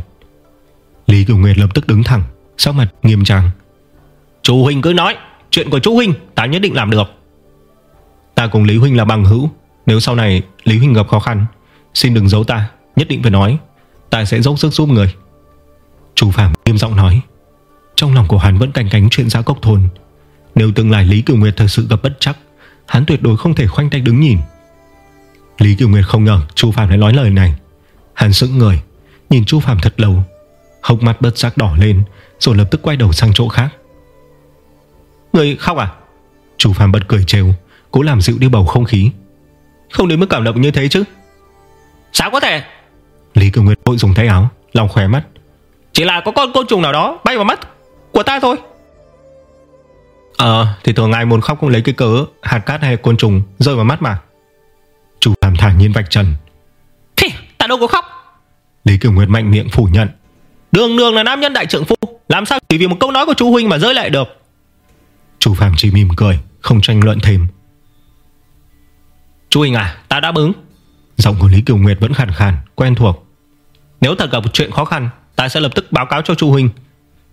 Lý Kiều Nguyệt lập tức đứng thẳng, Sắc mặt nghiêm trang. Chú Huynh cứ nói. Chuyện của chú Huynh, ta nhất định làm được. Ta cùng Lý Huynh là bằng hữu. Nếu sau này Lý Huynh gặp khó khăn, Xin đừng giấu ta. Nhất định phải nói, Ta sẽ dốc sức giúp người. Chú Phạm nghiêm giọng nói, Trong lòng của hắn vẫn canh cánh chuyện giá cốc thôn. Nếu tương lai Lý Kiều Nguyệt thật sự gặp bất chắc, Hắn tuyệt đối không thể khoanh tay đứng nhìn. Lý Kiều Nguyệt không ngờ Chu Phạm lại nói lời này. Hắn sững người, Nhìn Chu Phạm thật lâu, Hốc mắt bất giác đỏ lên, Rồi lập tức quay đầu sang chỗ khác. Người khóc à? Chu Phạm bật cười trêu Cố làm dịu đi bầu không khí. Không đến mức cảm động như thế chứ? Sao có thể? Lý Kiều Nguyệt vội dùng tay áo Lòng khỏe mắt. Chỉ là có con côn trùng nào đó bay vào mắt Của ta thôi. Ờ thì thường ai muốn khóc cũng lấy cái cớ Hạt cát hay côn trùng rơi vào mắt mà. Chủ Phạm thản nhiên vạch trần. Thì ta đâu có khóc. Lý Kiều Nguyệt mạnh miệng phủ nhận. Đường đường là nam nhân đại trưởng phu Làm sao chỉ vì một câu nói của chú Huynh mà rơi lại được Chủ Phạm chỉ mỉm cười Không tranh luận thêm. Chú Huynh à ta đã ứng. Giọng của Lý Kiều Nguyệt vẫn khàn khàn Quen thuộc. Nếu thật gặp chuyện khó khăn Ta sẽ lập tức báo cáo cho chú Huynh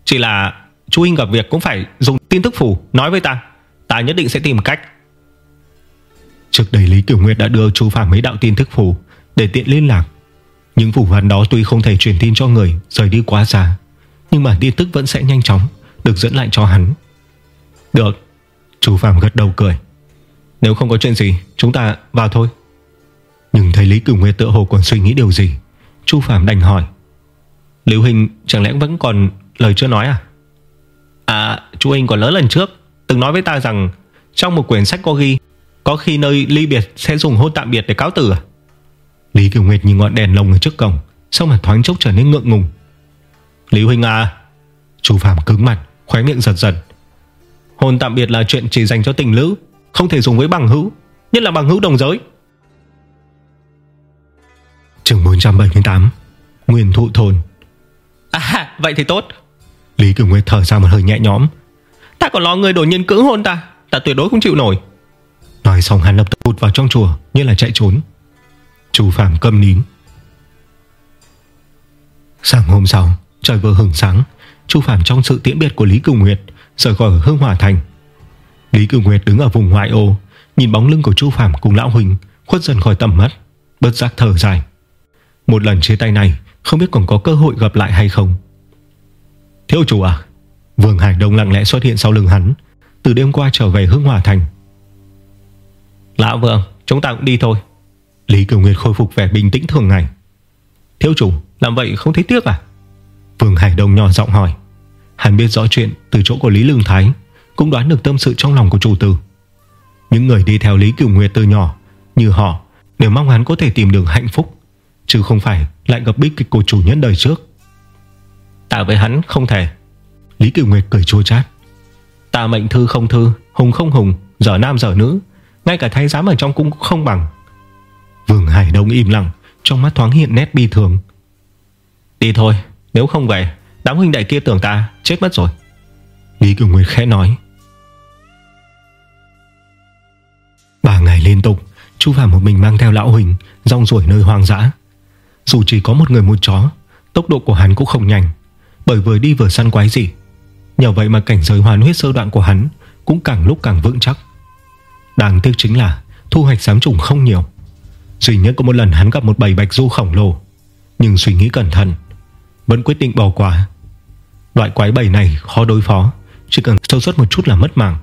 Chỉ là chú Huynh gặp việc cũng phải dùng tin tức phủ Nói với ta. Ta nhất định sẽ tìm cách. Trước đây Lý Kiều Nguyệt đã đưa chú Phạm mấy đạo tin tức phủ Để tiện liên lạc. Những phủ văn đó tuy không thể truyền tin cho người Rời đi quá xa Nhưng mà tin tức vẫn sẽ nhanh chóng Được dẫn lại cho hắn được. Chú Phạm gật đầu cười. Nếu không có chuyện gì, chúng ta vào thôi. Nhưng thấy Lý cửu Nguyệt tựa hồ còn suy nghĩ điều gì, Chu Phạm đành hỏi. Lưu Hình chẳng lẽ vẫn còn lời chưa nói à? À chú Hình còn lớn lần trước, Từng nói với ta rằng Trong một quyển sách có ghi, Có khi nơi ly biệt sẽ dùng hôn tạm biệt để cáo tử à? Lý Kiều Nguyệt nhìn ngọn đèn lồng ở trước cổng Sau mà thoáng chốc trở nên ngượng ngùng. Lý Huynh à? Chú Phạm cứng mặt, Khóe miệng giật giật. Hôn tạm biệt là chuyện chỉ dành cho tình lữ Không thể dùng với bằng hữu Nhất là bằng hữu đồng giới. Trường 478 Nguyên thụ thôn À vậy thì tốt. Lý Kiều Nguyệt thở ra một hơi nhẹ nhõm. Ta còn lo người đột nhiên cưỡng hôn ta Ta tuyệt đối không chịu nổi. Nói xong hắn lập tức hụt vào trong chùa Như là chạy trốn. Chú Phạm câm nín. Sáng hôm sau Trời vừa hừng sáng Chu Phạm trong sự tiễn biệt của Lý Cửu Nguyệt Rời khỏi Hương Hòa Thành. Lý Cửu Nguyệt đứng ở vùng ngoại ô Nhìn bóng lưng của Chu Phạm cùng Lão Huỳnh Khuất dần khỏi tầm mắt Bất giác thở dài. Một lần chia tay này Không biết còn có cơ hội gặp lại hay không. Thiếu chủ à Vương Hải Đông lặng lẽ xuất hiện sau lưng hắn Từ đêm qua trở về Hương Hòa Thành. Lão Vương Chúng ta cũng đi thôi. Lý Kiều Nguyệt khôi phục vẻ bình tĩnh thường ngày. Thiếu chủ Làm vậy không thấy tiếc à? Vương Hải Đông nhỏ giọng hỏi Hắn biết rõ chuyện từ chỗ của Lý Lương Thái, Cũng đoán được tâm sự trong lòng của chủ tử. Những người đi theo Lý Kiều Nguyệt từ nhỏ, Như họ, Đều mong hắn có thể tìm được hạnh phúc, Chứ không phải lại gặp bi kịch của chủ nhân đời trước. Ta với hắn không thể. Lý Kiều Nguyệt cười chua chát. Ta mệnh thư không thư, Hùng không hùng Giở nam giở nữ, Ngay cả thái giám ở trong cũng không bằng. Vương Hải Đông im lặng, Trong mắt thoáng hiện nét bi thường. Đi thôi, Nếu không về Đám huynh đệ kia tưởng ta chết mất rồi. Lý Cửu Nguyệt khẽ nói. Ba ngày liên tục, Chu Phạm một mình mang theo lão Huỳnh Rong ruổi nơi hoang dã. Dù chỉ có một người một chó, Tốc độ của hắn cũng không nhanh, Bởi vừa đi vừa săn quái gì. Nhờ vậy mà cảnh giới hoàn huyết sơ đoạn của hắn Cũng càng lúc càng vững chắc. Đáng tiếc chính là thu hoạch giám trùng không nhiều. Duy nhất có một lần hắn gặp một bầy bạch du khổng lồ, Nhưng suy nghĩ cẩn thận, Vẫn quyết định bỏ qua. Loại quái bầy này khó đối phó, Chỉ cần sâu suất một chút là mất mạng.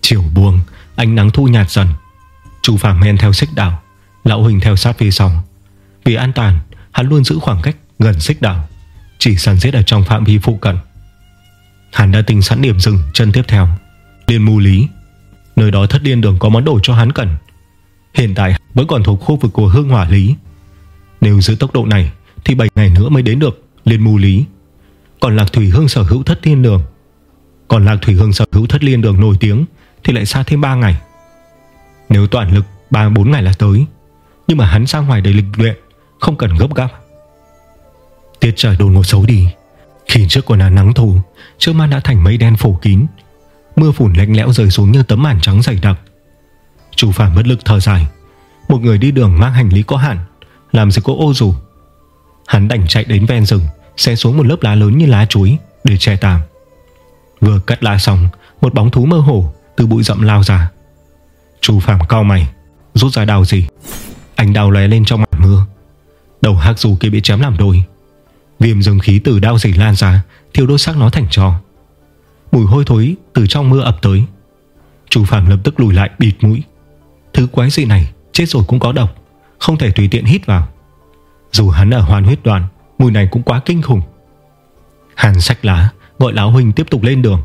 Chiều buông, Ánh nắng thu nhạt dần. Chu Phạm men theo xích đảo Lão Huỳnh theo sát phía sau. Vì an toàn, hắn luôn giữ khoảng cách gần xích đảo Chỉ săn giết ở trong phạm vi phụ cận. Hắn đã tính sẵn điểm dừng chân tiếp theo. Liên mù lý, Nơi đó thất liên đường có món đồ cho hắn cần. Hiện tại vẫn còn thuộc khu vực của hương hỏa lý. Nếu giữ tốc độ này, Thì 7 ngày nữa mới đến được Liên mù lý. Còn lạc thủy hương sở hữu thất liên đường. Còn lạc thủy hương sở hữu thất liên đường nổi tiếng Thì lại xa thêm 3 ngày. Nếu toàn lực 3-4 ngày là tới, Nhưng mà hắn ra ngoài để lịch luyện, Không cần gấp gáp. Tiết trời đồn ngột xấu đi. Khi trước còn là nắng thù, Trước mắt đã thành mây đen phủ kín. Mưa phủn lạnh lẽo rơi xuống như tấm màn trắng dày đặc. Chủ phàm bất lực thở dài. Một người đi đường mang hành lý có hạn, Làm gì có ô dù. Hắn đành chạy đến ven rừng. Xe xuống một lớp lá lớn như lá chuối Để che tạm Vừa cắt lá xong, Một bóng thú mơ hồ từ bụi rậm lao ra. Chu Phạm cao mày, Rút ra đào gì? Anh đào lóe lên trong màn mưa. Đầu hắc dù kia bị chém làm đôi. Viêm dương khí từ đao dỉ lan ra, Thiêu đốt xác nó thành trò Mùi hôi thối từ trong mưa ập tới. Chu Phạm lập tức lùi lại, bịt mũi. Thứ quái dị này, chết rồi cũng có độc, Không thể tùy tiện hít vào. Dù hắn ở hoàn huyết đoàn Mùi này cũng quá kinh khủng. Hàn sách lá, gọi lão huynh tiếp tục lên đường.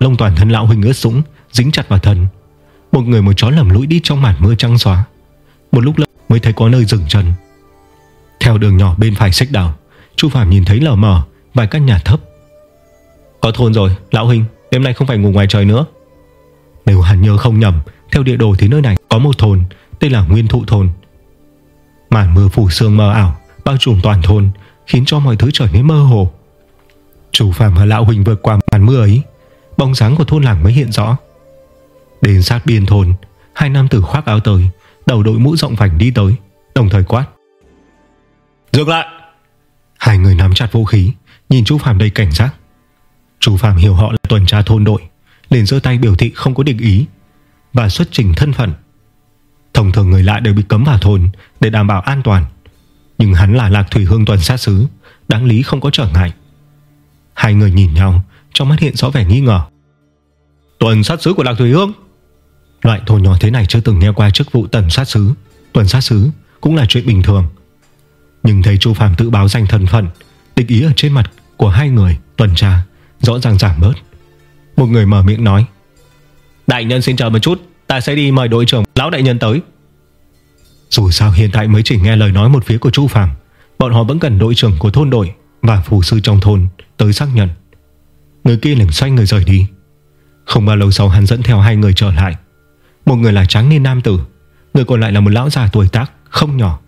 Lông toàn thân lão huynh ướt sũng, Dính chặt vào thân. Một người một chó lầm lũi đi trong màn mưa trăng xóa. Một lúc lâu mới thấy có nơi dừng chân. Theo đường nhỏ bên phải sách đảo, Chu Phạm nhìn thấy lờ mờ, Vài căn nhà thấp. Có thôn rồi, lão huynh, Đêm nay không phải ngủ ngoài trời nữa. Nếu hắn nhớ không nhầm, Theo địa đồ thì nơi này có một thôn, Tên là Nguyên Thụ Thôn. Màn mưa phủ sương mờ ảo Bao trùm toàn thôn Khiến cho mọi thứ trở nên mơ hồ. Chủ Phạm và Lão Huỳnh vượt qua màn mưa ấy Bóng dáng của thôn làng mới hiện rõ. Đến sát biên thôn Hai nam tử khoác áo tới Đầu đội mũ rộng vành đi tới Đồng thời quát. Dừng lại! Hai người nắm chặt vũ khí Nhìn chú Phạm đầy cảnh giác. Chú Phạm hiểu họ là tuần tra thôn đội liền giơ tay biểu thị không có định ý Và xuất trình thân phận. Thông thường người lạ đều bị cấm vào thôn Để đảm bảo an toàn nhưng hắn là lạc thủy hương tuần sát xứ Đáng lý không có trở ngại. Hai người nhìn nhau, Trong mắt hiện rõ vẻ nghi ngờ. Tuần sát xứ của lạc thủy hương? Loại thổ nhỏ thế này chưa từng nghe qua chức vụ tần sát xứ Tuần sát xứ cũng là chuyện bình thường. Nhưng thấy Chu Phạm tự báo danh thân phận, Tịch ý ở trên mặt của hai người, Tuần tra, rõ ràng giảm bớt. Một người mở miệng nói, Đại nhân xin chờ một chút, Ta sẽ đi mời đội trưởng, lão đại nhân tới. Dù sao hiện tại mới chỉ nghe lời nói một phía của Chu Phạm Bọn họ vẫn cần đội trưởng của thôn đội Và phù sư trong thôn Tới xác nhận. Người kia liền xoay người rời đi. Không bao lâu sau hắn dẫn theo hai người trở lại. Một người là Tráng niên nam tử, Người còn lại là một lão già tuổi tác Không nhỏ.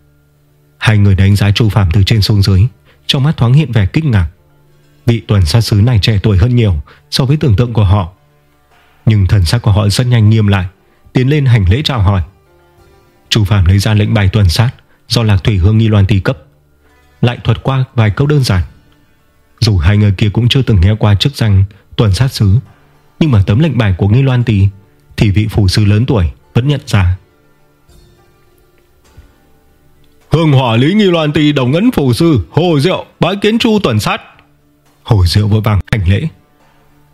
Hai người đánh giá Chu Phạm từ trên xuống dưới, Trong mắt thoáng hiện vẻ kinh ngạc. Vị tuần sát sứ này trẻ tuổi hơn nhiều So với tưởng tượng của họ. Nhưng thần sắc của họ rất nhanh nghiêm lại, Tiến lên hành lễ chào hỏi. Chu Phạm lấy ra lệnh bài tuần sát Do Lạc Thủy Hương Nghi Loan tỷ cấp. Lại thuật qua vài câu đơn giản. Dù hai người kia cũng chưa từng nghe qua chức danh Tuần sát sứ Nhưng mà tấm lệnh bài của Nghi Loan tỷ Thì vị phù sư lớn tuổi vẫn nhận ra. Hương hỏa lý Nghi Loan tỷ đồng ấn phù sư Hồ Diệu bái kiến chu tuần sát. Hồ Diệu vội vàng hành lễ.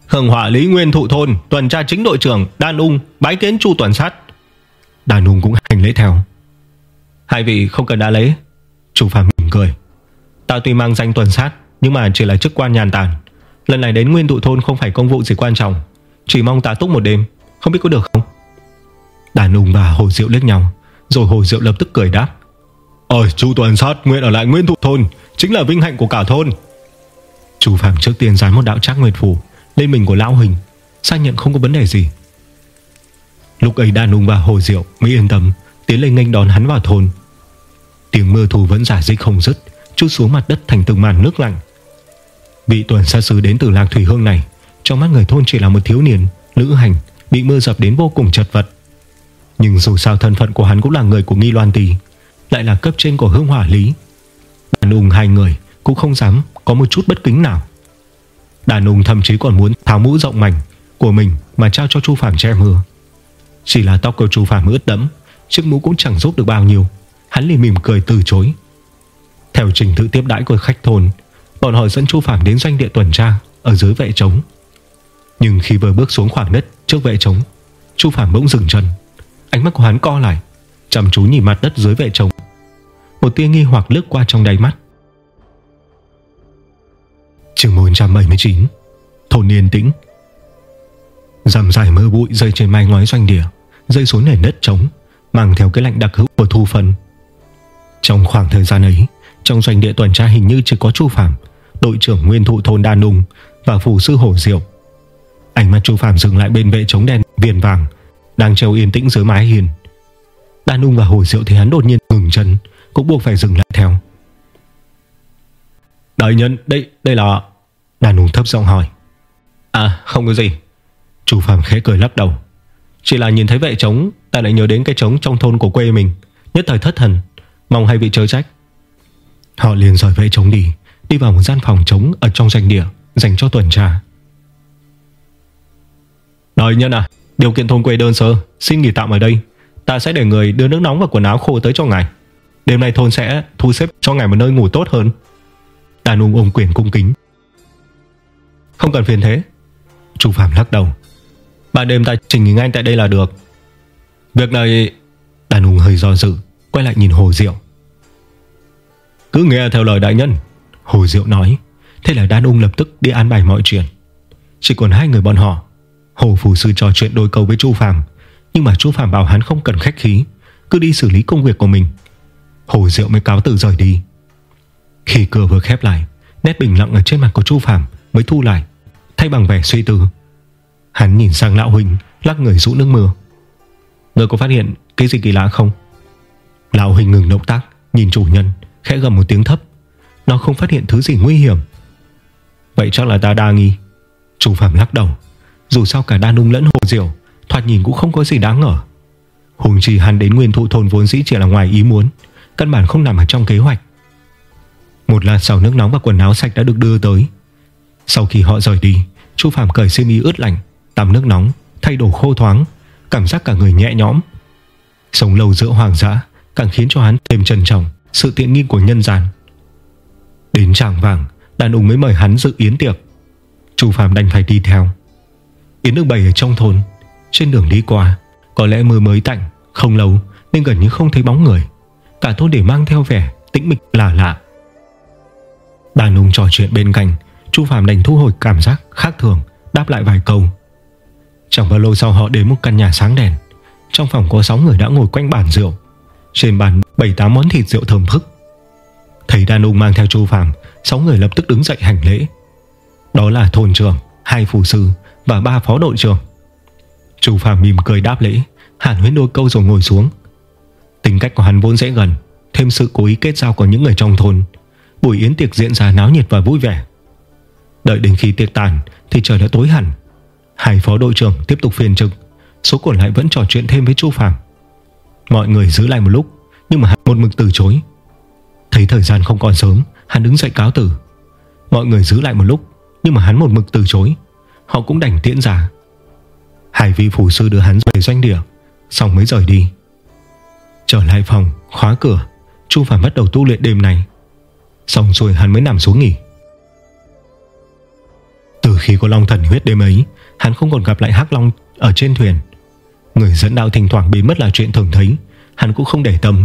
Hưởng họa Lý Nguyên Thụ Thôn Tuần tra chính đội trưởng Đan Ung Bái kiến Chu Tuần Sát Đan Ung cũng hành lễ theo. Hai vị không cần đa lễ Chu Phạm mỉm cười. Ta tuy mang danh tuần sát Nhưng mà chỉ là chức quan nhàn tản. Lần này đến Nguyên Thụ Thôn không phải công vụ gì quan trọng. Chỉ mong ta túc một đêm. Không biết có được không? Đàn Ung và Hồ Diệu liếc nhau Rồi Hồ Diệu lập tức cười đáp. Ôi Chu Tuần Sát nguyện ở lại Nguyên Thụ Thôn Chính là vinh hạnh của cả thôn. Chu Phạm trước tiên dán một đạo trác nguyệt phù lên mình của lão hình xác nhận không có vấn đề gì lúc ấy đàn nung và hồ diệu mới yên tâm, tiến lên nghênh đón hắn vào thôn. Tiếng mưa thù vẫn giả dích không dứt, chút xuống mặt đất thành từng màn nước lạnh. Vị tuần xa xứ đến từ lạc thủy hương này, trong mắt người thôn chỉ là một thiếu niên, lữ hành, bị mưa dập đến vô cùng chật vật. Nhưng dù sao thân phận của hắn cũng là người của nghi loan tỳ, lại là cấp trên của hương hỏa lý. Đàn ung hai người cũng không dám có một chút bất kính nào. Đàn ung thậm chí còn muốn tháo mũ rộng mảnh của mình Mà trao cho Chu Phạm che mưa. Chỉ là tóc của Chu Phàm ướt đẫm, Chiếc mũ cũng chẳng giúp được bao nhiêu. Hắn liền mỉm cười từ chối. Theo trình tự tiếp đãi của khách thôn, Bọn họ dẫn Chu Phàm đến doanh địa tuần tra, Ở dưới vệ trống. Nhưng khi vừa bước xuống khoảng đất trước vệ trống, Chu Phàm bỗng dừng chân. Ánh mắt của hắn co lại, Chăm chú nhìn mặt đất dưới vệ trống. Một tia nghi hoặc lướt qua trong đáy mắt. Trường 479 Thôn yên tĩnh. Dằm dài mưa bụi rơi trên mái ngói doanh địa Rơi xuống nền đất trống Mang theo cái lạnh đặc hữu của thu phân. Trong khoảng thời gian ấy Trong doanh địa tuần tra hình như chỉ có Chu Phạm Đội trưởng nguyên thụ thôn Đa Nung Và phù sư Hổ Diệu. Ánh mắt Chu Phạm dừng lại bên vệ chống đèn viền vàng Đang treo yên tĩnh dưới mái hiền Đa Nung và Hổ Diệu thì hắn đột nhiên ngừng chân Cũng buộc phải dừng lại theo. Đại nhân đây đây là Đa Nung thấp giọng hỏi. À không có gì Chu Phạm khẽ cười lắc đầu. Chỉ là nhìn thấy vệ trống Ta lại nhớ đến cái trống trong thôn của quê mình, Nhất thời thất thần, Mong hay bị chớ trách. Họ liền rời vệ trống đi Đi vào một gian phòng trống ở trong doanh địa, Dành cho tuần tra. Đời nhân à Điều kiện thôn quê đơn sơ, Xin nghỉ tạm ở đây. Ta sẽ để người đưa nước nóng và quần áo khô tới cho ngài. Đêm nay thôn sẽ thu xếp cho ngài một nơi ngủ tốt hơn. Đàn ung ôm quyền cung kính. Không cần phiền thế. Chu Phạm lắc đầu. Ban đêm ta chỉnh nghỉ anh tại đây là được. Việc này, Đàn hùng hơi do dự, Quay lại nhìn Hồ Diệu. Cứ nghe theo lời đại nhân, Hồ Diệu nói, Thế là đàn ung lập tức đi an bài mọi chuyện. Chỉ còn hai người bọn họ, Hồ Phù Sư trò chuyện đôi câu với Chu Phạm Nhưng mà Chu Phạm bảo hắn không cần khách khí, Cứ đi xử lý công việc của mình. Hồ Diệu mới cáo từ rời đi. Khi cửa vừa khép lại, Nét bình lặng ở trên mặt của Chu Phạm Mới thu lại, Thay bằng vẻ suy tư. Hắn nhìn sang lão huynh, Lắc người rũ nước mưa. Người có phát hiện cái gì kỳ lạ không? Lão huynh ngừng động tác, Nhìn chủ nhân, khẽ gầm một tiếng thấp. Nó không phát hiện thứ gì nguy hiểm. Vậy chắc là ta đa nghi. Chủ phạm lắc đầu. Dù sao cả đa nung lẫn hồ diệu Thoạt nhìn cũng không có gì đáng ngờ. Hùng trì hắn đến nguyên thụ thôn vốn dĩ chỉ là ngoài ý muốn, Căn bản không nằm ở trong kế hoạch. Một lát sau nước nóng và quần áo sạch đã được đưa tới. Sau khi họ rời đi, Chu Phạm cởi xiêm y ướt lạnh Tắm nước nóng, Thay đồ khô thoáng, Cảm giác cả người nhẹ nhõm. Sống lâu giữa hoàng dã Càng khiến cho hắn thêm trân trọng Sự tiện nghi của nhân gian. Đến tràng vàng, Đàn ông mới mời hắn dự yến tiệc. Chu Phạm đành phải đi theo. Yến được bày ở trong thôn, Trên đường đi qua, Có lẽ mưa mới tạnh, Không lâu nên gần như không thấy bóng người. Cả thôn để mang theo vẻ tĩnh mịch lạ lạ. Đàn ông trò chuyện bên cạnh, Chu Phạm đành thu hồi cảm giác khác thường, Đáp lại vài câu. Chẳng bao lâu sau họ đến một căn nhà sáng đèn. Trong phòng có 6 người đã ngồi quanh bàn rượu. Trên bàn 7-8 món thịt rượu thơm phức. Thấy đàn ông mang theo Chu Phạm 6 người lập tức đứng dậy hành lễ. Đó là thôn trưởng, hai phù sư và ba phó đội trưởng. Chu Phạm mỉm cười đáp lễ, Hàn huyến đôi câu rồi ngồi xuống. Tính cách của hắn vốn dễ gần, Thêm sự cố ý kết giao của những người trong thôn. Buổi yến tiệc diễn ra náo nhiệt và vui vẻ. Đợi đến khi tiệc tàn Thì trời đã tối hẳn. Hai phó đội trưởng tiếp tục phiền trực. Số còn lại vẫn trò chuyện thêm với Chu Phạm Mọi người giữ lại một lúc Nhưng mà hắn một mực từ chối. Thấy thời gian không còn sớm Hắn đứng dậy cáo tử. Mọi người giữ lại một lúc Nhưng mà hắn một mực từ chối. Họ cũng đành tiễn ra. Hải vị phủ sư đưa hắn về doanh địa Xong mới rời đi. Trở lại phòng, khóa cửa Chu Phạm bắt đầu tu luyện đêm này. Xong rồi hắn mới nằm xuống nghỉ. Từ khi có Long Thần huyết đêm ấy Hắn không còn gặp lại Hắc Long ở trên thuyền. Người dẫn đạo thỉnh thoảng biến mất là chuyện thường thấy, Hắn cũng không để tâm.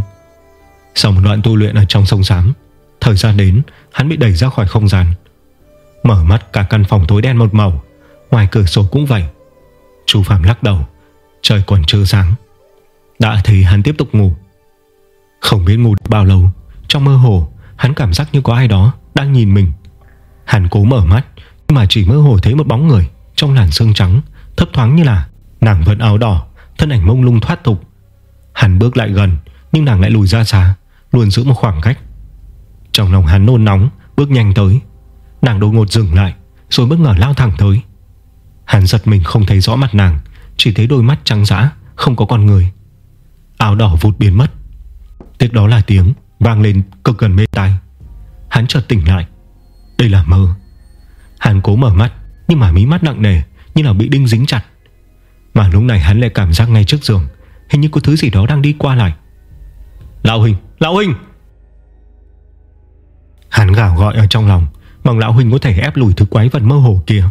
Sau một đoạn tu luyện ở trong sông xám Thời gian đến, hắn bị đẩy ra khỏi không gian. Mở mắt cả căn phòng tối đen một màu, Ngoài cửa sổ cũng vậy. Chú Phạm lắc đầu, Trời còn chưa sáng. Đã thấy hắn tiếp tục ngủ. Không biết ngủ bao lâu, Trong mơ hồ, hắn cảm giác như có ai đó Đang nhìn mình. Hắn cố mở mắt, Nhưng mà chỉ mơ hồ thấy một bóng người. Trong làn sương trắng, Thấp thoáng như là nàng vẫn áo đỏ, Thân ảnh mông lung thoát tục. Hắn bước lại gần, Nhưng nàng lại lùi ra xa, Luôn giữ một khoảng cách. Trong lòng hắn nôn nóng, Bước nhanh tới. Nàng đột ngột dừng lại, Rồi bất ngờ lao thẳng tới. Hắn giật mình không thấy rõ mặt nàng, Chỉ thấy đôi mắt trắng dã, Không có con người. Áo đỏ vụt biến mất. Tiếp đó là tiếng vang lên cực gần mê tai. Hắn chợt tỉnh lại. Đây là mơ. Hắn cố mở mắt nhưng mà mí mắt nặng nề Như là bị đinh dính chặt. Mà lúc này hắn lại cảm giác ngay trước giường Hình như có thứ gì đó đang đi qua lại. Lão Huynh, Lão Huynh Hắn gào gọi ở trong lòng Mong Lão Huynh có thể ép lùi thứ quái vật mơ hồ kia.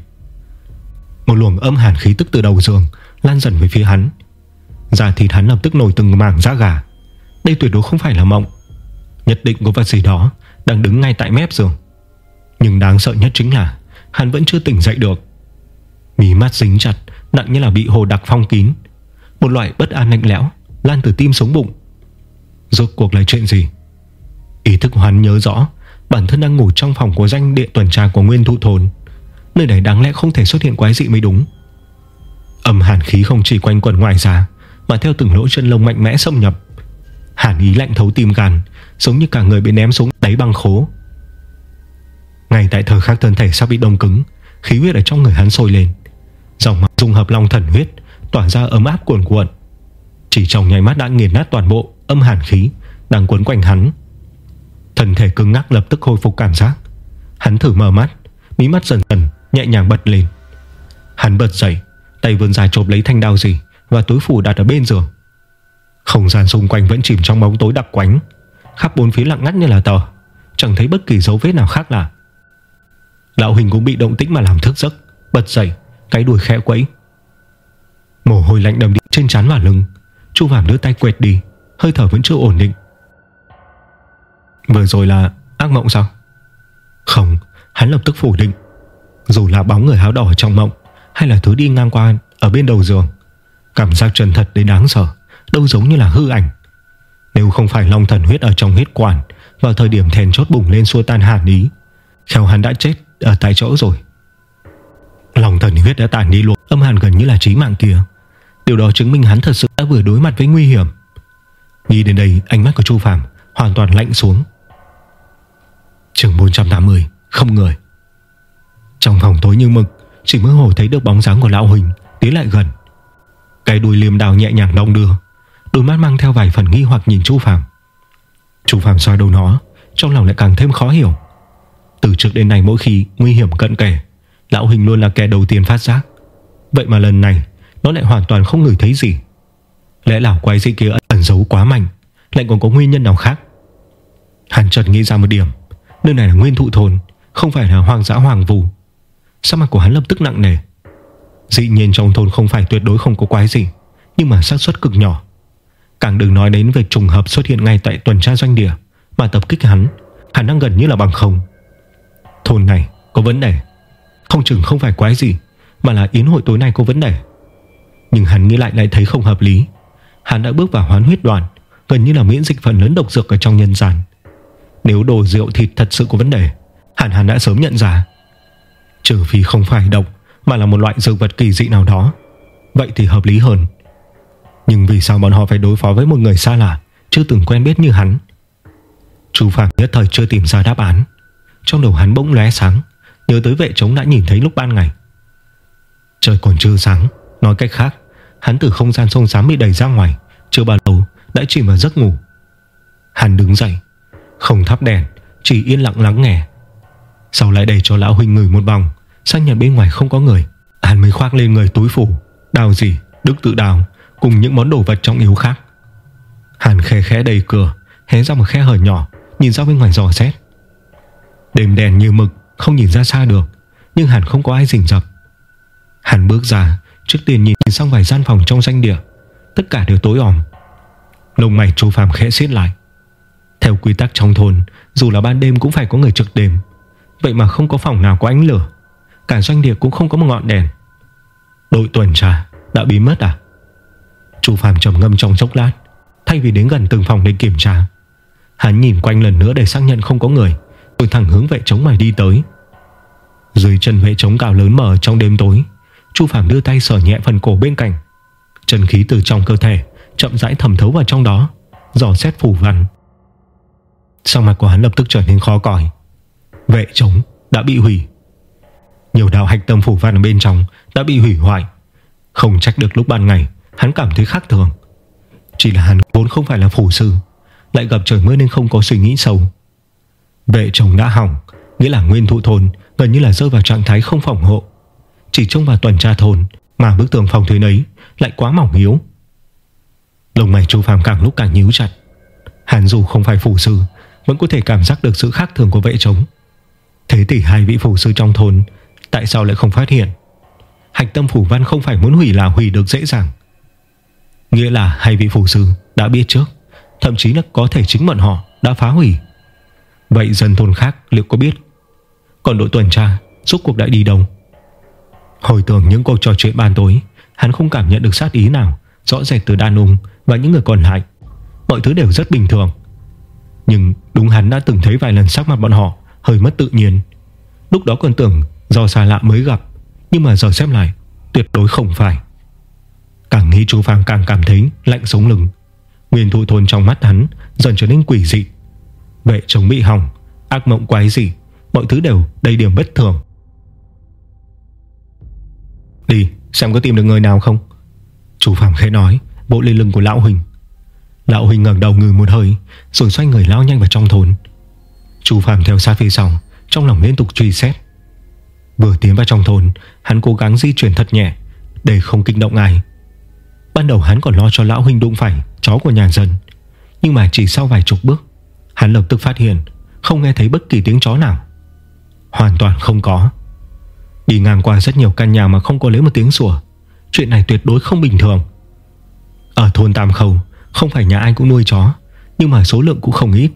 Một luồng âm hàn khí tức từ đầu giường Lan dần về phía hắn. Giả thịt hắn lập tức nổi từng mảng da gà. Đây tuyệt đối không phải là mộng. Nhất định có vật gì đó Đang đứng ngay tại mép giường. Nhưng đáng sợ nhất chính là Hắn vẫn chưa tỉnh dậy được. Mí mắt dính chặt, Nặng như là bị hồ đặc phong kín. Một loại bất an lạnh lẽo, Lan từ tim sống bụng. Rốt cuộc là chuyện gì? Ý thức hắn nhớ rõ, Bản thân đang ngủ trong phòng của danh địa tuần tra của Nguyên Thụ Thôn. Nơi này đáng lẽ không thể xuất hiện quái dị mới đúng. Âm hàn khí không chỉ quanh quần ngoài ra Mà theo từng lỗ chân lông mạnh mẽ xâm nhập. Hàn ý lạnh thấu tim gan, Giống như cả người bị ném xuống đáy băng khố. Ngay tại thời khắc thân thể sắp bị đông cứng, Khí huyết ở trong người hắn sôi lên. Dòng máu dung hợp long thần huyết, Tỏa ra ấm áp cuồn cuộn. Chỉ trong nháy mắt đã nghiền nát toàn bộ Âm hàn khí đang cuốn quanh hắn. Thân thể cứng ngắc lập tức hồi phục cảm giác. Hắn thử mở mắt, Mí mắt dần dần nhẹ nhàng bật lên. Hắn bật dậy, Tay vươn dài chộp lấy thanh đao gì Và túi phủ đặt ở bên giường. Không gian xung quanh vẫn chìm trong bóng tối đặc quánh, Khắp bốn phía lặng ngắt như là tờ, Chẳng thấy bất kỳ dấu vết nào khác lạ. Lão Hình cũng bị động tĩnh mà làm thức giấc, Bật dậy, Cái đuôi khẽ quẫy. Mồ hôi lạnh đầm đi trên trán và lưng Chu Phạm đưa tay quẹt đi, Hơi thở vẫn chưa ổn định. Vừa rồi là ác mộng sao? Không, Hắn lập tức phủ định. Dù là bóng người áo đỏ trong mộng, Hay là thứ đi ngang qua ở bên đầu giường, Cảm giác chân thật đến đáng sợ, Đâu giống như là hư ảnh. Nếu không phải long thần huyết ở trong huyết quản, Vào thời điểm thèn chốt bùng lên xua tan hàn ý, Khéo hắn đã chết. Ở tại chỗ rồi. Lòng thần huyết đã tàn đi luôn. Âm hàn gần như là trí mạng kia. Điều đó chứng minh hắn thật sự đã vừa đối mặt với nguy hiểm. Nghĩ đến đây, ánh mắt của Chu phàm Hoàn toàn lạnh xuống. Trường 480 Không người. Trong phòng tối như mực, Chỉ mơ hồ thấy được bóng dáng của Lão Huỳnh Tiến lại gần. Cái đuôi liềm đào nhẹ nhàng đong đưa, Đôi mắt mang theo vài phần nghi hoặc nhìn Chu phàm. Chu phàm xoa đầu nó, Trong lòng lại càng thêm khó hiểu. Từ trước đến nay mỗi khi nguy hiểm cận kề, Lão hình luôn là kẻ đầu tiên phát giác. Vậy mà lần này, Nó lại hoàn toàn không ngửi thấy gì. Lẽ lão quái dị kia ẩn giấu quá mạnh, Lại còn có nguyên nhân nào khác? Hàn trần nghĩ ra một điểm, Nơi này là nguyên thụ thôn, Không phải là hoang dã hoàng vù Sắc mặt của hắn lập tức nặng nề. Dĩ nhiên trong thôn không phải tuyệt đối không có quái gì Nhưng mà xác suất cực nhỏ. Càng đừng nói đến việc trùng hợp xuất hiện ngay tại tuần tra doanh địa Mà tập kích hắn, khả năng gần như là bằng không. Thôn này, có vấn đề. Không chừng không phải quái gì, Mà là yến hội tối nay có vấn đề. Nhưng hắn nghĩ lại lại thấy không hợp lý. Hắn đã bước vào hoán huyết đoàn, Gần như là miễn dịch phần lớn độc dược ở trong nhân gian. Nếu đồ rượu thịt thật sự có vấn đề, Hẳn hắn đã sớm nhận ra. Trừ phi không phải độc, Mà là một loại dược vật kỳ dị nào đó. Vậy thì hợp lý hơn. Nhưng vì sao bọn họ phải đối phó với một người xa lạ, Chưa từng quen biết như hắn? Chú Phạm nhất thời chưa tìm ra đáp án. Trong đầu hắn bỗng lóe sáng Nhớ tới vệ trống đã nhìn thấy lúc ban ngày. Trời còn chưa sáng Nói cách khác Hắn từ không gian sông xám bị đẩy ra ngoài Chưa bao lâu đã chìm vào giấc ngủ. Hắn đứng dậy Không thắp đèn Chỉ yên lặng lắng nghe. Sau lại đẩy cho lão huynh ngửi một vòng Xác nhận bên ngoài không có người Hắn mới khoác lên người túi phủ Đào gì, đức tự đào Cùng những món đồ vật trọng yếu khác. Hắn khẽ khẽ đầy cửa Hé ra một khe hở nhỏ Nhìn ra bên ngoài dò xét. Đêm đèn như mực, Không nhìn ra xa được, Nhưng hẳn không có ai rình rập. Hẳn bước ra, Trước tiên nhìn sang vài gian phòng trong danh địa, Tất cả đều tối om Lông mày chú Phàm khẽ xiết lại. Theo quy tắc trong thôn, Dù là ban đêm cũng phải có người trực đêm, Vậy mà không có phòng nào có ánh lửa, Cả doanh địa cũng không có một ngọn đèn. Đội tuần tra đã biến mất à? Chú Phạm trầm ngâm trong chốc lát, Thay vì đến gần từng phòng để kiểm tra, Hắn nhìn quanh lần nữa để xác nhận không có người. Rồi thẳng hướng vệ trống mày đi tới. Dưới chân vệ trống cao lớn mở trong đêm tối, Chu Phạm đưa tay sờ nhẹ phần cổ bên cạnh. Chân khí từ trong cơ thể Chậm rãi thẩm thấu vào trong đó, Dò xét phủ văn. Sau mặt của hắn lập tức trở nên khó cỏi Vệ trống đã bị hủy. Nhiều đạo hạch tâm phủ văn ở bên trong Đã bị hủy hoại. Không trách được lúc ban ngày, Hắn cảm thấy khác thường. Chỉ là hắn vốn không phải là phủ sư, Lại gặp trời mưa nên không có suy nghĩ sâu. Vệ chồng đã hỏng, Nghĩa là nguyên thụ thôn, Gần như là rơi vào trạng thái không phòng hộ. Chỉ trông vào tuần tra thôn, Mà bức tường phòng thuế ấy Lại quá mỏng yếu. Lồng mày chu Phạm càng lúc càng nhíu chặt. Hàn dù không phải phủ sư, Vẫn có thể cảm giác được sự khác thường của vệ trống Thế tỷ hai vị phủ sư trong thôn, Tại sao lại không phát hiện? Hạch tâm phủ văn không phải muốn hủy là hủy được dễ dàng. Nghĩa là hai vị phủ sư đã biết trước, Thậm chí là có thể chính bọn họ đã phá hủy. Vậy dân thôn khác liệu có biết? Còn đội tuần tra, Suốt cuộc đã đi đâu? Hồi tưởng những cuộc trò chuyện ban tối, Hắn không cảm nhận được sát ý nào, Rõ rệt từ Đan ung và những người còn lại. Mọi thứ đều rất bình thường. Nhưng đúng hắn đã từng thấy vài lần sắc mặt bọn họ Hơi mất tự nhiên. Lúc đó còn tưởng do xa lạ mới gặp, Nhưng mà giờ xem lại, Tuyệt đối không phải. Càng nghĩ chú Phàng càng cảm thấy lạnh sống lưng. Nguyên thu thôn trong mắt hắn Dần trở nên quỷ dị. Vệ chống bị hỏng Ác mộng quái gì, Mọi thứ đều đầy điểm bất thường. Đi xem có tìm được người nào không? Chủ Phạm khẽ nói Bộ lên lưng của Lão Huỳnh. Lão Huỳnh ngẩng đầu ngừ một hơi Rồi xoay người lao nhanh vào trong thôn. Chú Phạm theo sát phía sau Trong lòng liên tục truy xét. Vừa tiến vào trong thôn Hắn cố gắng di chuyển thật nhẹ Để không kinh động ai. Ban đầu hắn còn lo cho Lão Huỳnh đụng phải Chó của nhà dân Nhưng mà chỉ sau vài chục bước Hắn lập tức phát hiện, Không nghe thấy bất kỳ tiếng chó nào. Hoàn toàn không có. Đi ngang qua rất nhiều căn nhà mà không có lấy một tiếng sủa. Chuyện này tuyệt đối không bình thường. Ở thôn Tam Khâu, Không phải nhà ai cũng nuôi chó, Nhưng mà số lượng cũng không ít.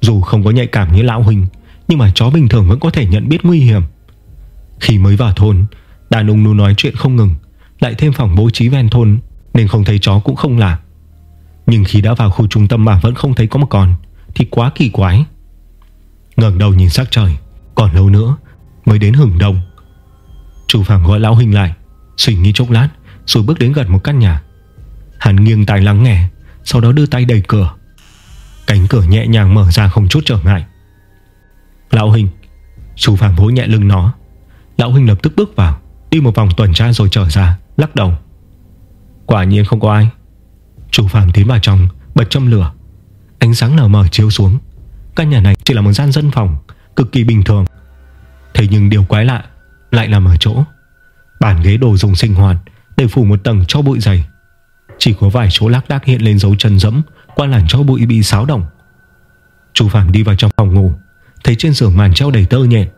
Dù không có nhạy cảm như lão huynh Nhưng mà chó bình thường vẫn có thể nhận biết nguy hiểm. Khi mới vào thôn Đàn ông nu nói chuyện không ngừng, Lại thêm phòng bố trí ven thôn, Nên không thấy chó cũng không lạ. Nhưng khi đã vào khu trung tâm mà vẫn không thấy có một con thì quá kỳ quái. Ngẩng đầu nhìn sắc trời, Còn lâu nữa mới đến hừng đông. Chủ Phạm gọi lão huynh lại, Suy nghĩ chốc lát, Rồi bước đến gần một căn nhà. Hắn nghiêng tai lắng nghe, Sau đó đưa tay đẩy cửa. Cánh cửa nhẹ nhàng mở ra không chút trở ngại. Lão huynh Chủ Phạm vỗ nhẹ lưng nó. Lão huynh lập tức bước vào, Đi một vòng tuần tra rồi trở ra, Lắc đầu. Quả nhiên không có ai. Chủ Phạm tiến vào trong, Bật châm lửa. Ánh sáng lờ mờ chiếu xuống. Căn nhà này chỉ là một gian dân phòng, Cực kỳ bình thường. Thế nhưng điều quái lạ Lại nằm ở chỗ. Bàn ghế đồ dùng sinh hoạt Để phủ một tầng cho bụi dày. Chỉ có vài chỗ lác đác hiện lên dấu chân dẫm Qua làn cho bụi bị xáo động. Chú Phạm đi vào trong phòng ngủ, Thấy trên giường màn treo đầy tơ nhện.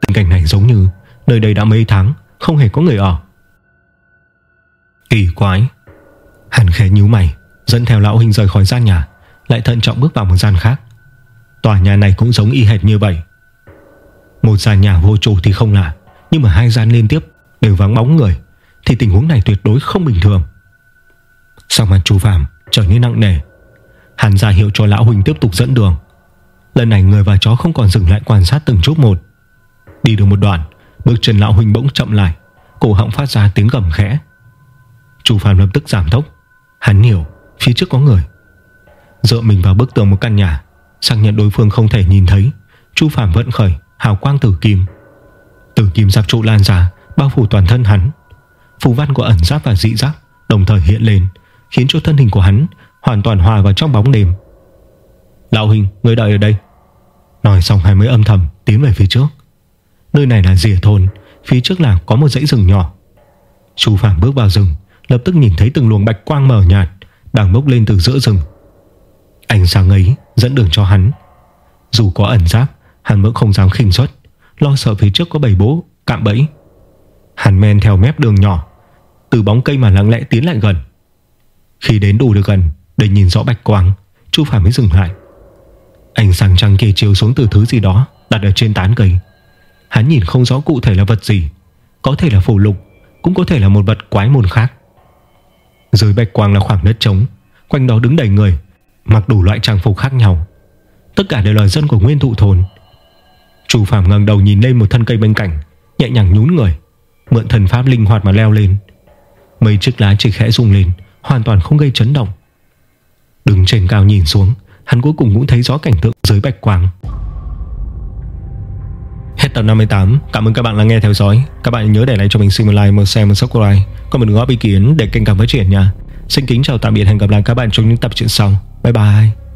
Tình cảnh này giống như Nơi đây đã mấy tháng, Không hề có người ở. Kỳ quái. Hàn khẽ nhíu mày, Dẫn theo lão hình rời khỏi gian nhà. Lại thận trọng bước vào một gian khác. Tòa nhà này cũng giống y hệt như vậy. Một gian nhà vô chủ thì không lạ, Nhưng mà hai gian liên tiếp đều vắng bóng người, Thì tình huống này tuyệt đối không bình thường. Sau mặt chú Phạm trở nên nặng nề, Hàn ra hiệu cho Lão Huỳnh tiếp tục dẫn đường. Lần này người và chó không còn dừng lại quan sát từng chút một. Đi được một đoạn, Bước chân Lão Huỳnh bỗng chậm lại, Cổ họng phát ra tiếng gầm khẽ. Chú Phạm lập tức giảm tốc. Hắn hiểu, phía trước có người. Dựa mình vào bức tường một căn nhà. Xác nhận đối phương không thể nhìn thấy. Chu Phạm vận khởi, hào quang tử kim. Tử kim giáp trụ lan ra, Bao phủ toàn thân hắn. Phù văn của ẩn giáp và dị giáp Đồng thời hiện lên, Khiến cho thân hình của hắn Hoàn toàn hòa vào trong bóng đêm. Lão hình người đợi ở đây. Nói xong hai mới âm thầm tiến về phía trước. Nơi này là rìa thôn, Phía trước là có một dãy rừng nhỏ. Chu Phạm bước vào rừng, Lập tức nhìn thấy từng luồng bạch quang mờ nhạt Đang bốc lên từ giữa rừng. Ánh sáng ấy dẫn đường cho hắn. Dù có ẩn giáp, Hắn vẫn không dám khinh suất, Lo sợ phía trước có bầy bố, cạm bẫy. Hắn men theo mép đường nhỏ, Từ bóng cây mà lặng lẽ tiến lại gần. Khi đến đủ được gần Để nhìn rõ bạch quang, Chu Phạm mới dừng lại. Ánh sáng trăng kia chiếu xuống từ thứ gì đó Đặt ở trên tán cây. Hắn nhìn không rõ cụ thể là vật gì, Có thể là phù lục, Cũng có thể là một vật quái môn khác. Dưới bạch quang là khoảng đất trống, Quanh đó đứng đầy người Mặc đủ loại trang phục khác nhau. Tất cả đều là dân của nguyên thụ thôn. Chu Phạm ngẩng đầu nhìn lên một thân cây bên cạnh Nhẹ nhàng nhún người Mượn thần pháp linh hoạt mà leo lên. Mấy chiếc lá chỉ khẽ rung lên Hoàn toàn không gây chấn động. Đứng trên cao nhìn xuống Hắn cuối cùng cũng thấy rõ cảnh tượng dưới bạch quang. Hết tập 58 Cảm ơn các bạn đã nghe theo dõi. Các bạn nhớ để lại cho mình xin một like, một share, một subscribe Còn mình góp ý kiến để kênh càng phát triển nha. Xin kính chào tạm biệt Hẹn gặp lại các bạn trong những tập truyện sau. 拜拜。